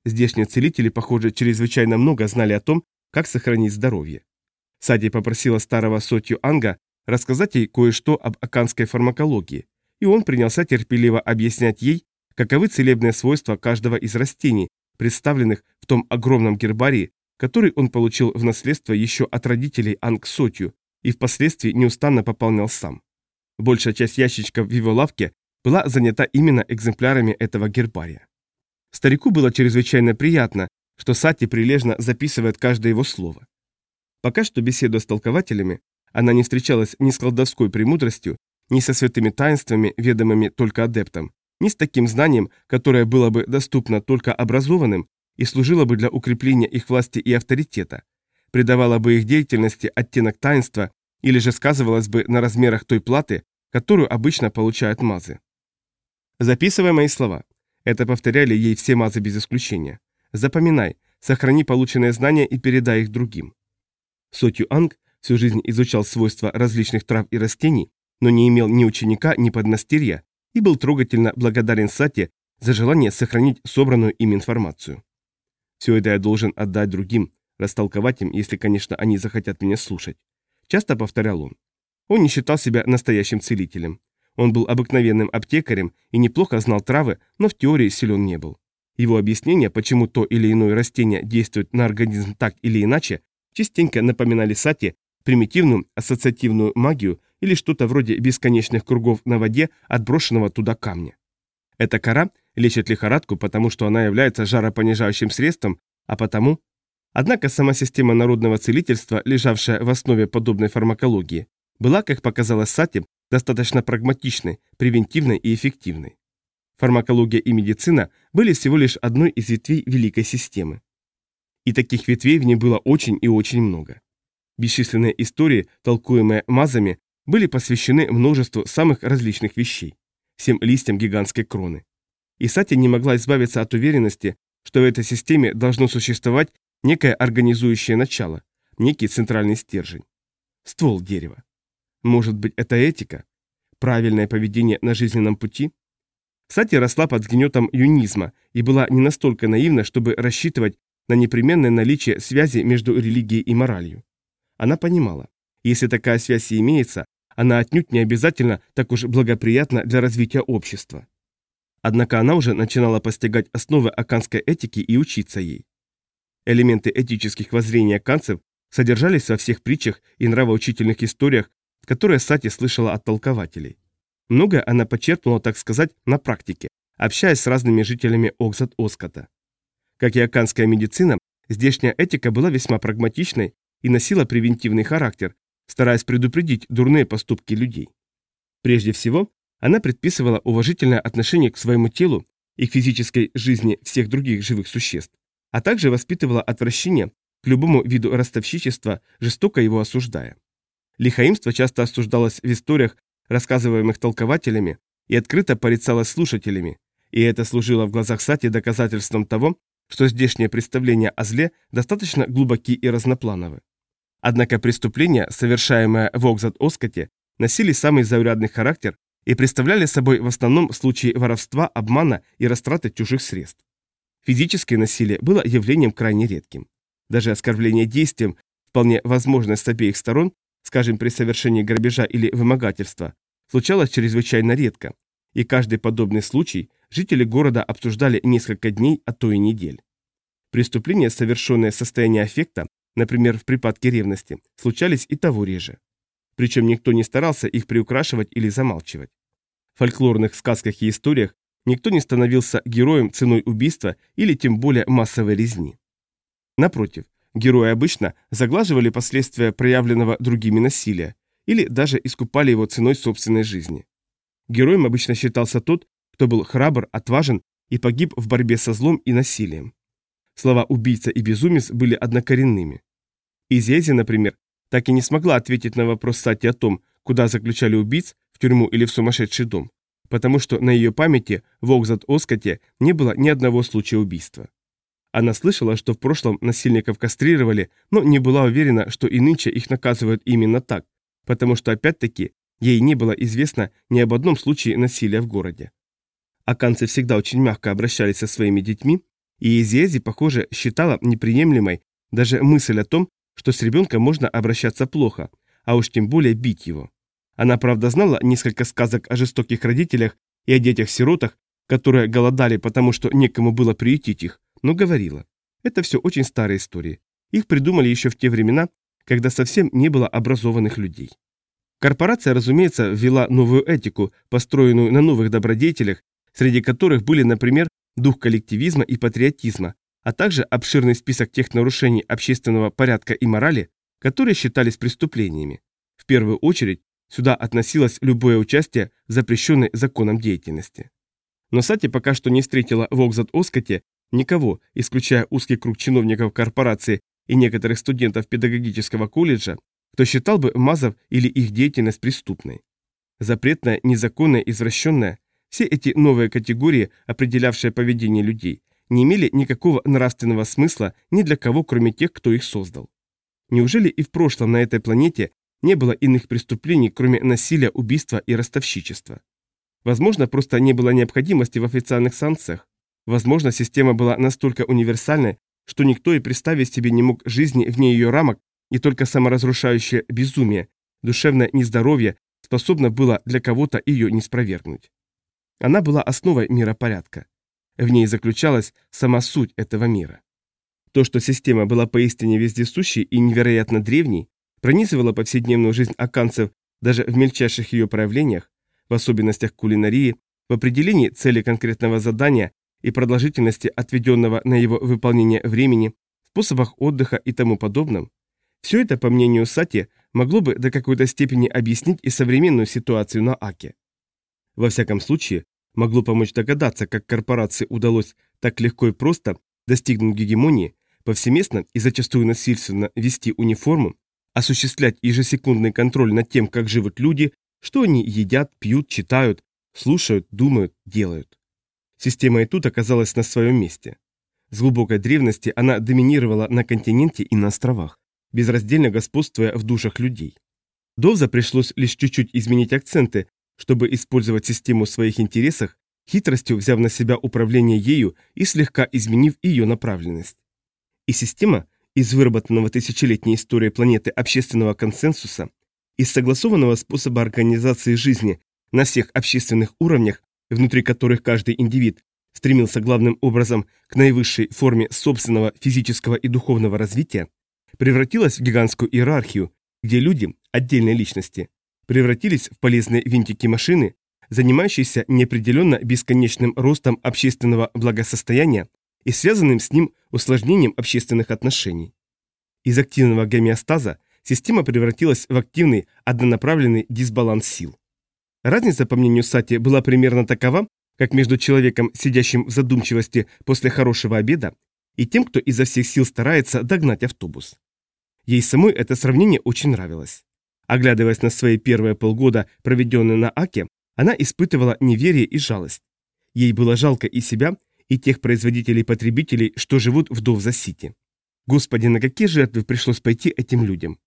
Здешние целители, похоже, чрезвычайно много знали о том, как сохранить здоровье. Сади попросила старого Сотью Анга рассказать ей кое-что об аканской фармакологии, и он принялся терпеливо объяснять ей, каковы целебные свойства каждого из растений, представленных в том огромном гербарии, который он получил в наследство еще от родителей Анг Сотью и впоследствии неустанно пополнял сам. Большая часть ящичков в его лавке была занята именно экземплярами этого гербария. Старику было чрезвычайно приятно, что Сати прилежно записывает каждое его слово. Пока что беседуя с толкователями, она не встречалась ни с колдовской премудростью, ни со святыми таинствами, ведомыми только адептам, ни с таким знанием, которое было бы доступно только образованным и служило бы для укрепления их власти и авторитета, придавало бы их деятельности оттенок таинства или же сказывалось бы на размерах той платы, которую обычно получают мазы. Записывай мои слова. Это повторяли ей все мазы без исключения. Запоминай, сохрани полученные знания и передай их другим. Сотью Анг всю жизнь изучал свойства различных трав и растений, но не имел ни ученика, ни подмастерья и был трогательно благодарен Сате за желание сохранить собранную им информацию. Все это я должен отдать другим, растолковать им, если, конечно, они захотят меня слушать. Часто повторял он. Он не считал себя настоящим целителем. Он был обыкновенным аптекарем и неплохо знал травы, но в теории силен не был. Его объяснения, почему то или иное растение действует на организм так или иначе, частенько напоминали Сати примитивную ассоциативную магию или что-то вроде бесконечных кругов на воде отброшенного туда камня. Эта кора лечит лихорадку, потому что она является жаропонижающим средством, а потому... Однако сама система народного целительства, лежавшая в основе подобной фармакологии, была, как показалось Сати, достаточно прагматичной, превентивной и эффективной. Фармакология и медицина были всего лишь одной из ветвей великой системы. И таких ветвей в ней было очень и очень много. Бесчисленные истории, толкуемые мазами, были посвящены множеству самых различных вещей, всем листьям гигантской кроны. И Сати не могла избавиться от уверенности, что в этой системе должно существовать некое организующее начало, некий центральный стержень. Ствол дерева. Может быть, это этика? Правильное поведение на жизненном пути? Сати росла под гнетом юнизма и была не настолько наивна, чтобы рассчитывать на непременное наличие связи между религией и моралью. Она понимала, если такая связь и имеется, она отнюдь не обязательно так уж благоприятна для развития общества. Однако она уже начинала постигать основы аканской этики и учиться ей. Элементы этических воззрений аканцев содержались во всех притчах и нравоучительных историях, которые Сати слышала от толкователей. Многое она почерпнула, так сказать, на практике, общаясь с разными жителями Окзат-Оскота. Как и аканская медицина, здешняя этика была весьма прагматичной и носила превентивный характер, стараясь предупредить дурные поступки людей. Прежде всего, она предписывала уважительное отношение к своему телу и к физической жизни всех других живых существ, а также воспитывала отвращение к любому виду ростовщичества, жестоко его осуждая. Лихаимство часто осуждалось в историях, рассказываемых толкователями, и открыто порицалось слушателями, и это служило в глазах Сати доказательством того, что здешние представления о зле достаточно глубоки и разноплановы. Однако преступления, совершаемые в Окзат-Оскоте, носили самый заурядный характер и представляли собой в основном случаи воровства, обмана и растраты чужих средств. Физическое насилие было явлением крайне редким. Даже оскорбление действием, вполне возможное с обеих сторон, скажем, при совершении грабежа или вымогательства, случалось чрезвычайно редко, и каждый подобный случай жители города обсуждали несколько дней, а то и недель. Преступления, совершенные в состоянии аффекта, например, в припадке ревности, случались и того реже. Причем никто не старался их приукрашивать или замалчивать. фольклорных сказках и историях никто не становился героем ценой убийства или тем более массовой резни. Напротив, герои обычно заглаживали последствия проявленного другими насилия или даже искупали его ценой собственной жизни. Героем обычно считался тот, кто был храбр, отважен и погиб в борьбе со злом и насилием. Слова «убийца» и «безумец» были однокоренными. Изези, например, так и не смогла ответить на вопрос Сати о том, куда заключали убийц, в тюрьму или в сумасшедший дом, потому что на ее памяти в Окзат-Оскоте не было ни одного случая убийства. Она слышала, что в прошлом насильников кастрировали, но не была уверена, что и нынче их наказывают именно так, потому что опять-таки ей не было известно ни об одном случае насилия в городе. Аканцы всегда очень мягко обращались со своими детьми, и Изиэзи, похоже, считала неприемлемой даже мысль о том, что с ребенком можно обращаться плохо, а уж тем более бить его. Она, правда, знала несколько сказок о жестоких родителях и о детях-сиротах, которые голодали, потому что некому было приютить их, но говорила. Это все очень старые истории. Их придумали еще в те времена, когда совсем не было образованных людей. Корпорация, разумеется, ввела новую этику, построенную на новых добродетелях, среди которых были, например, дух коллективизма и патриотизма, а также обширный список тех нарушений общественного порядка и морали, которые считались преступлениями. В первую очередь сюда относилось любое участие в запрещенной законом деятельности. Но Сати пока что не встретила в Окзат-Оскоте никого, исключая узкий круг чиновников корпорации и некоторых студентов педагогического колледжа, кто считал бы Мазов или их деятельность преступной. Запретная, незаконная, извращенная – все эти новые категории, определявшие поведение людей, не имели никакого нравственного смысла ни для кого, кроме тех, кто их создал. Неужели и в прошлом на этой планете не было иных преступлений, кроме насилия, убийства и ростовщичества? Возможно, просто не было необходимости в официальных санкциях. Возможно, система была настолько универсальной, что никто и представить себе не мог жизни вне ее рамок, и только саморазрушающее безумие, душевное нездоровье способно было для кого-то ее не спровергнуть. Она была основой миропорядка. В ней заключалась сама суть этого мира. То, что система была поистине вездесущей и невероятно древней, пронизывала повседневную жизнь аканцев даже в мельчайших ее проявлениях, в особенностях кулинарии, в определении цели конкретного задания и продолжительности отведенного на его выполнение времени, способах отдыха и тому подобном, все это, по мнению Сати, могло бы до какой-то степени объяснить и современную ситуацию на Аке. Во всяком случае, могло помочь догадаться, как корпорации удалось так легко и просто достигнуть гегемонии, повсеместно и зачастую насильственно вести униформу, осуществлять ежесекундный контроль над тем, как живут люди, что они едят, пьют, читают, слушают, думают, делают. Система и тут оказалась на своем месте. С глубокой древности она доминировала на континенте и на островах, безраздельно господствуя в душах людей. Довза пришлось лишь чуть-чуть изменить акценты, чтобы использовать систему в своих интересах, хитростью взяв на себя управление ею и слегка изменив ее направленность. И система, из выработанного тысячелетней историей планеты общественного консенсуса, из согласованного способа организации жизни на всех общественных уровнях, внутри которых каждый индивид стремился главным образом к наивысшей форме собственного физического и духовного развития, превратилась в гигантскую иерархию, где люди, отдельные личности, превратились в полезные винтики машины, занимающиеся неопределенно бесконечным ростом общественного благосостояния и связанным с ним усложнением общественных отношений. Из активного гомеостаза система превратилась в активный однонаправленный дисбаланс сил. Разница, по мнению Сати, была примерно такова, как между человеком, сидящим в задумчивости после хорошего обеда, и тем, кто изо всех сил старается догнать автобус. Ей самой это сравнение очень нравилось. Оглядываясь на свои первые полгода, проведенные на Аке, она испытывала неверие и жалость. Ей было жалко и себя, и тех производителей-потребителей, что живут в Довза-Сити. Господи, на какие жертвы пришлось пойти этим людям?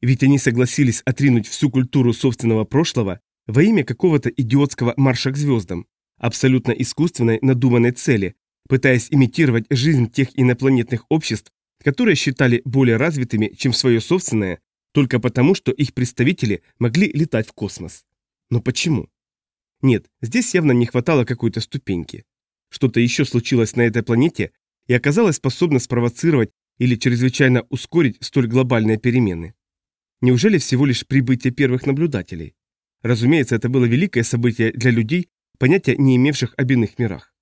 Ведь они согласились отринуть всю культуру собственного прошлого во имя какого-то идиотского марша к звездам, абсолютно искусственной надуманной цели, пытаясь имитировать жизнь тех инопланетных обществ, которые считали более развитыми, чем свое собственное, только потому, что их представители могли летать в космос. Но почему? Нет, здесь явно не хватало какой-то ступеньки. Что-то еще случилось на этой планете и оказалось способно спровоцировать или чрезвычайно ускорить столь глобальные перемены. Неужели всего лишь прибытие первых наблюдателей? Разумеется, это было великое событие для людей, понятия не имевших об иных мирах.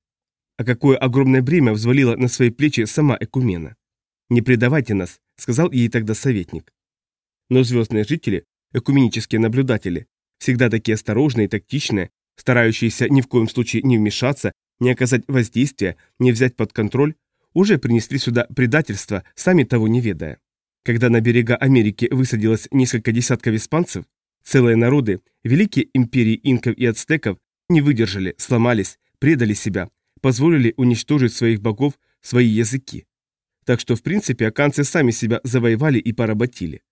А какое огромное бремя взвалила на свои плечи сама Экумена. «Не предавайте нас», — сказал ей тогда советник. Но звездные жители, экуменические наблюдатели, всегда такие осторожные и тактичные, старающиеся ни в коем случае не вмешаться, не оказать воздействия, не взять под контроль, уже принесли сюда предательство, сами того не ведая. Когда на берега Америки высадилось несколько десятков испанцев, целые народы, великие империи инков и ацтеков, не выдержали, сломались, предали себя, позволили уничтожить своих богов, свои языки. Так что, в принципе, аканцы сами себя завоевали и поработили.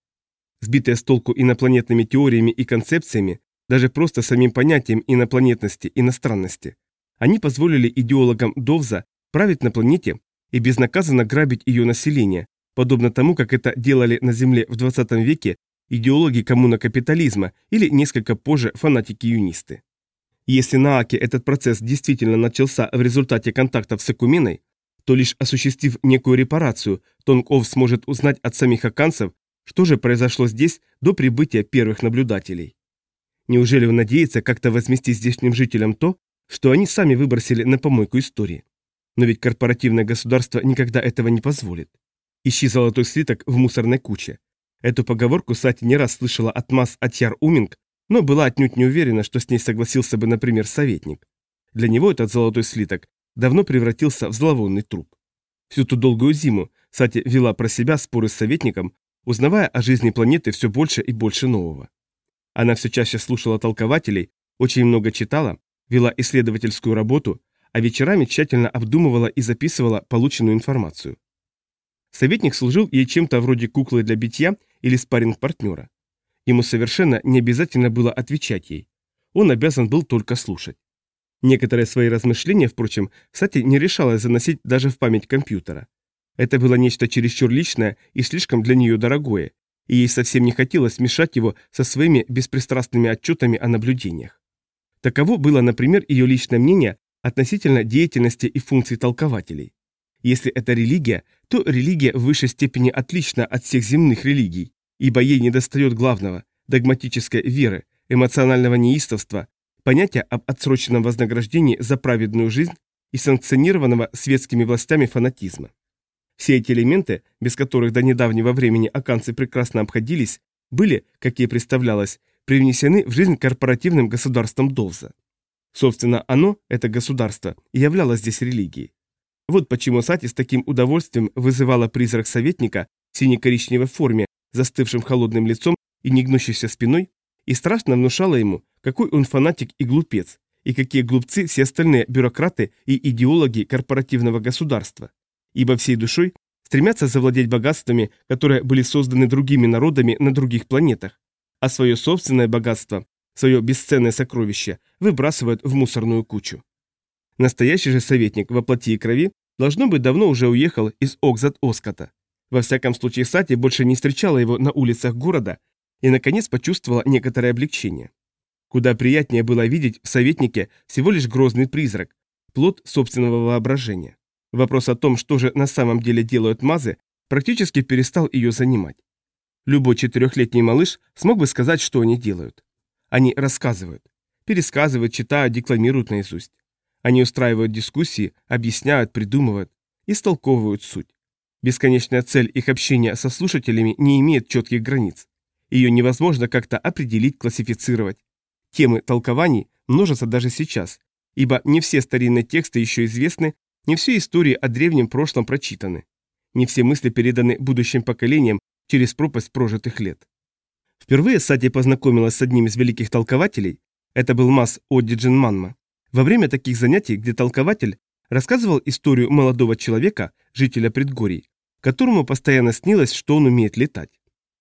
Сбитые с толку инопланетными теориями и концепциями, даже просто самим понятием инопланетности, иностранности, они позволили идеологам Довза править на планете и безнаказанно грабить ее население, подобно тому, как это делали на Земле в 20 веке идеологи коммуна капитализма или несколько позже фанатики-юнисты. Если на Аке этот процесс действительно начался в результате контактов с Экуменой, то лишь осуществив некую репарацию, Тонгов сможет узнать от самих аканцев, что же произошло здесь до прибытия первых наблюдателей. Неужели он надеется как-то возместить здешним жителям то, что они сами выбросили на помойку истории? Но ведь корпоративное государство никогда этого не позволит. Ищи золотой слиток в мусорной куче. Эту поговорку Сати не раз слышала от масс Атьяр Уминг, но была отнюдь не уверена, что с ней согласился бы, например, советник. Для него этот золотой слиток давно превратился в зловонный труп. Всю ту долгую зиму Сати вела про себя споры с советником, узнавая о жизни планеты все больше и больше нового. Она все чаще слушала толкователей, очень много читала, вела исследовательскую работу, а вечерами тщательно обдумывала и записывала полученную информацию. Советник служил ей чем-то вроде куклы для битья или спарринг-партнера. Ему совершенно не обязательно было отвечать ей. Он обязан был только слушать. Некоторые свои размышления, впрочем, Сати не решалась заносить даже в память компьютера. Это было нечто чересчур личное и слишком для нее дорогое, и ей совсем не хотелось мешать его со своими беспристрастными отчетами о наблюдениях. Таково было, например, ее личное мнение относительно деятельности и функций толкователей. Если это религия, то религия в высшей степени отлична от всех земных религий, ибо ей недостает главного – догматической веры, эмоционального неистовства, понятия об отсроченном вознаграждении за праведную жизнь и санкционированного светскими властями фанатизма. Все эти элементы, без которых до недавнего времени аканцы прекрасно обходились, были, как ей представлялось, привнесены в жизнь корпоративным государством Довза. Собственно, оно, это государство, и являлось здесь религией. Вот почему Сати с таким удовольствием вызывала призрак советника в сине-коричневой форме, застывшим холодным лицом и негнущейся спиной, и страшно внушала ему, какой он фанатик и глупец, и какие глупцы все остальные бюрократы и идеологи корпоративного государства, ибо всей душой стремятся завладеть богатствами, которые были созданы другими народами на других планетах, а свое собственное богатство, свое бесценное сокровище выбрасывают в мусорную кучу. Настоящий же советник во плоти и крови должно быть давно уже уехал из Окзат-Оскота. Во всяком случае, Сати больше не встречала его на улицах города и, наконец, почувствовала некоторое облегчение. Куда приятнее было видеть в советнике всего лишь грозный призрак, плод собственного воображения. Вопрос о том, что же на самом деле делают мазы, практически перестал ее занимать. Любой четырехлетний малыш смог бы сказать, что они делают. Они рассказывают, пересказывают, читают, декламируют наизусть. Они устраивают дискуссии, объясняют, придумывают, истолковывают суть. Бесконечная цель их общения со слушателями не имеет четких границ. Ее невозможно как-то определить, классифицировать. Темы толкований множатся даже сейчас, ибо не все старинные тексты еще известны, не все истории о древнем прошлом прочитаны. Не все мысли переданы будущим поколениям через пропасть прожитых лет. Впервые Сати познакомилась с одним из великих толкователей, это был Мас Одиджин Манма. Во время таких занятий, где толкователь рассказывал историю молодого человека, жителя предгорий, которому постоянно снилось, что он умеет летать.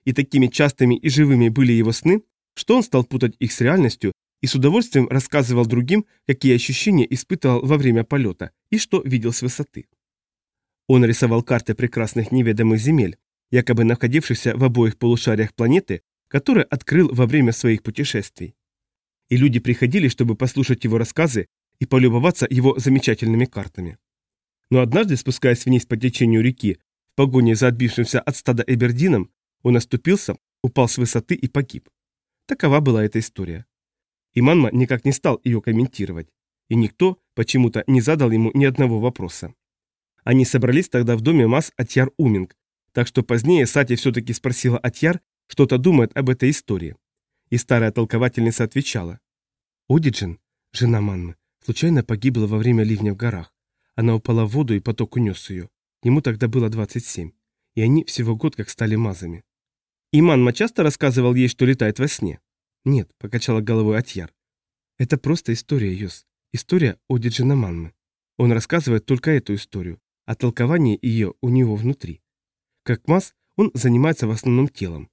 И такими частыми и живыми были его сны, что он стал путать их с реальностью и с удовольствием рассказывал другим, какие ощущения испытывал во время полета и что видел с высоты. Он рисовал карты прекрасных неведомых земель, якобы находившихся в обоих полушариях планеты, которые открыл во время своих путешествий и люди приходили, чтобы послушать его рассказы и полюбоваться его замечательными картами. Но однажды, спускаясь вниз по течению реки, в погоне за отбившимся от стада Эбердином, он оступился, упал с высоты и погиб. Такова была эта история. и Манма никак не стал ее комментировать. И никто почему-то не задал ему ни одного вопроса. Они собрались тогда в доме Мас Атьяр Уминг, так что позднее Сати все-таки спросила Атьяр, что-то думает об этой истории. И старая толковательница отвечала. Одиджин, жена Манмы, случайно погибла во время ливня в горах. Она упала в воду, и поток унес ее. Ему тогда было 27. И они всего год как стали мазами. И Манма часто рассказывал ей, что летает во сне? Нет, покачала головой Атьяр. Это просто история, Йос. История Одиджина Манмы. Он рассказывает только эту историю, а толкование ее у него внутри. Как маз, он занимается в основном телом.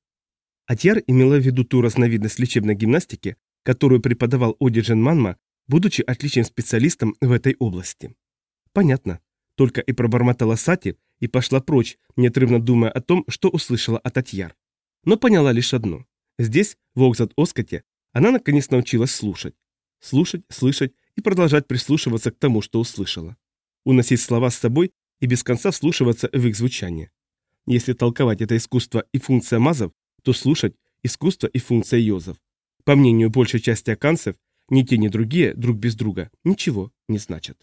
Атьяр имела в виду ту разновидность лечебной гимнастики, которую преподавал Одиджин Манма, будучи отличным специалистом в этой области. Понятно. Только и пробормотала Сати и пошла прочь, неотрывно думая о том, что услышала от Атьяр. Но поняла лишь одно. Здесь, в Окзат-Оскоте, она наконец научилась слушать. Слушать, слышать и продолжать прислушиваться к тому, что услышала. Уносить слова с собой и без конца вслушиваться в их звучание. Если толковать это искусство и функция мазов, то слушать – искусство и функция йозов. По мнению большей части аканцев, ни те, ни другие, друг без друга, ничего не значат.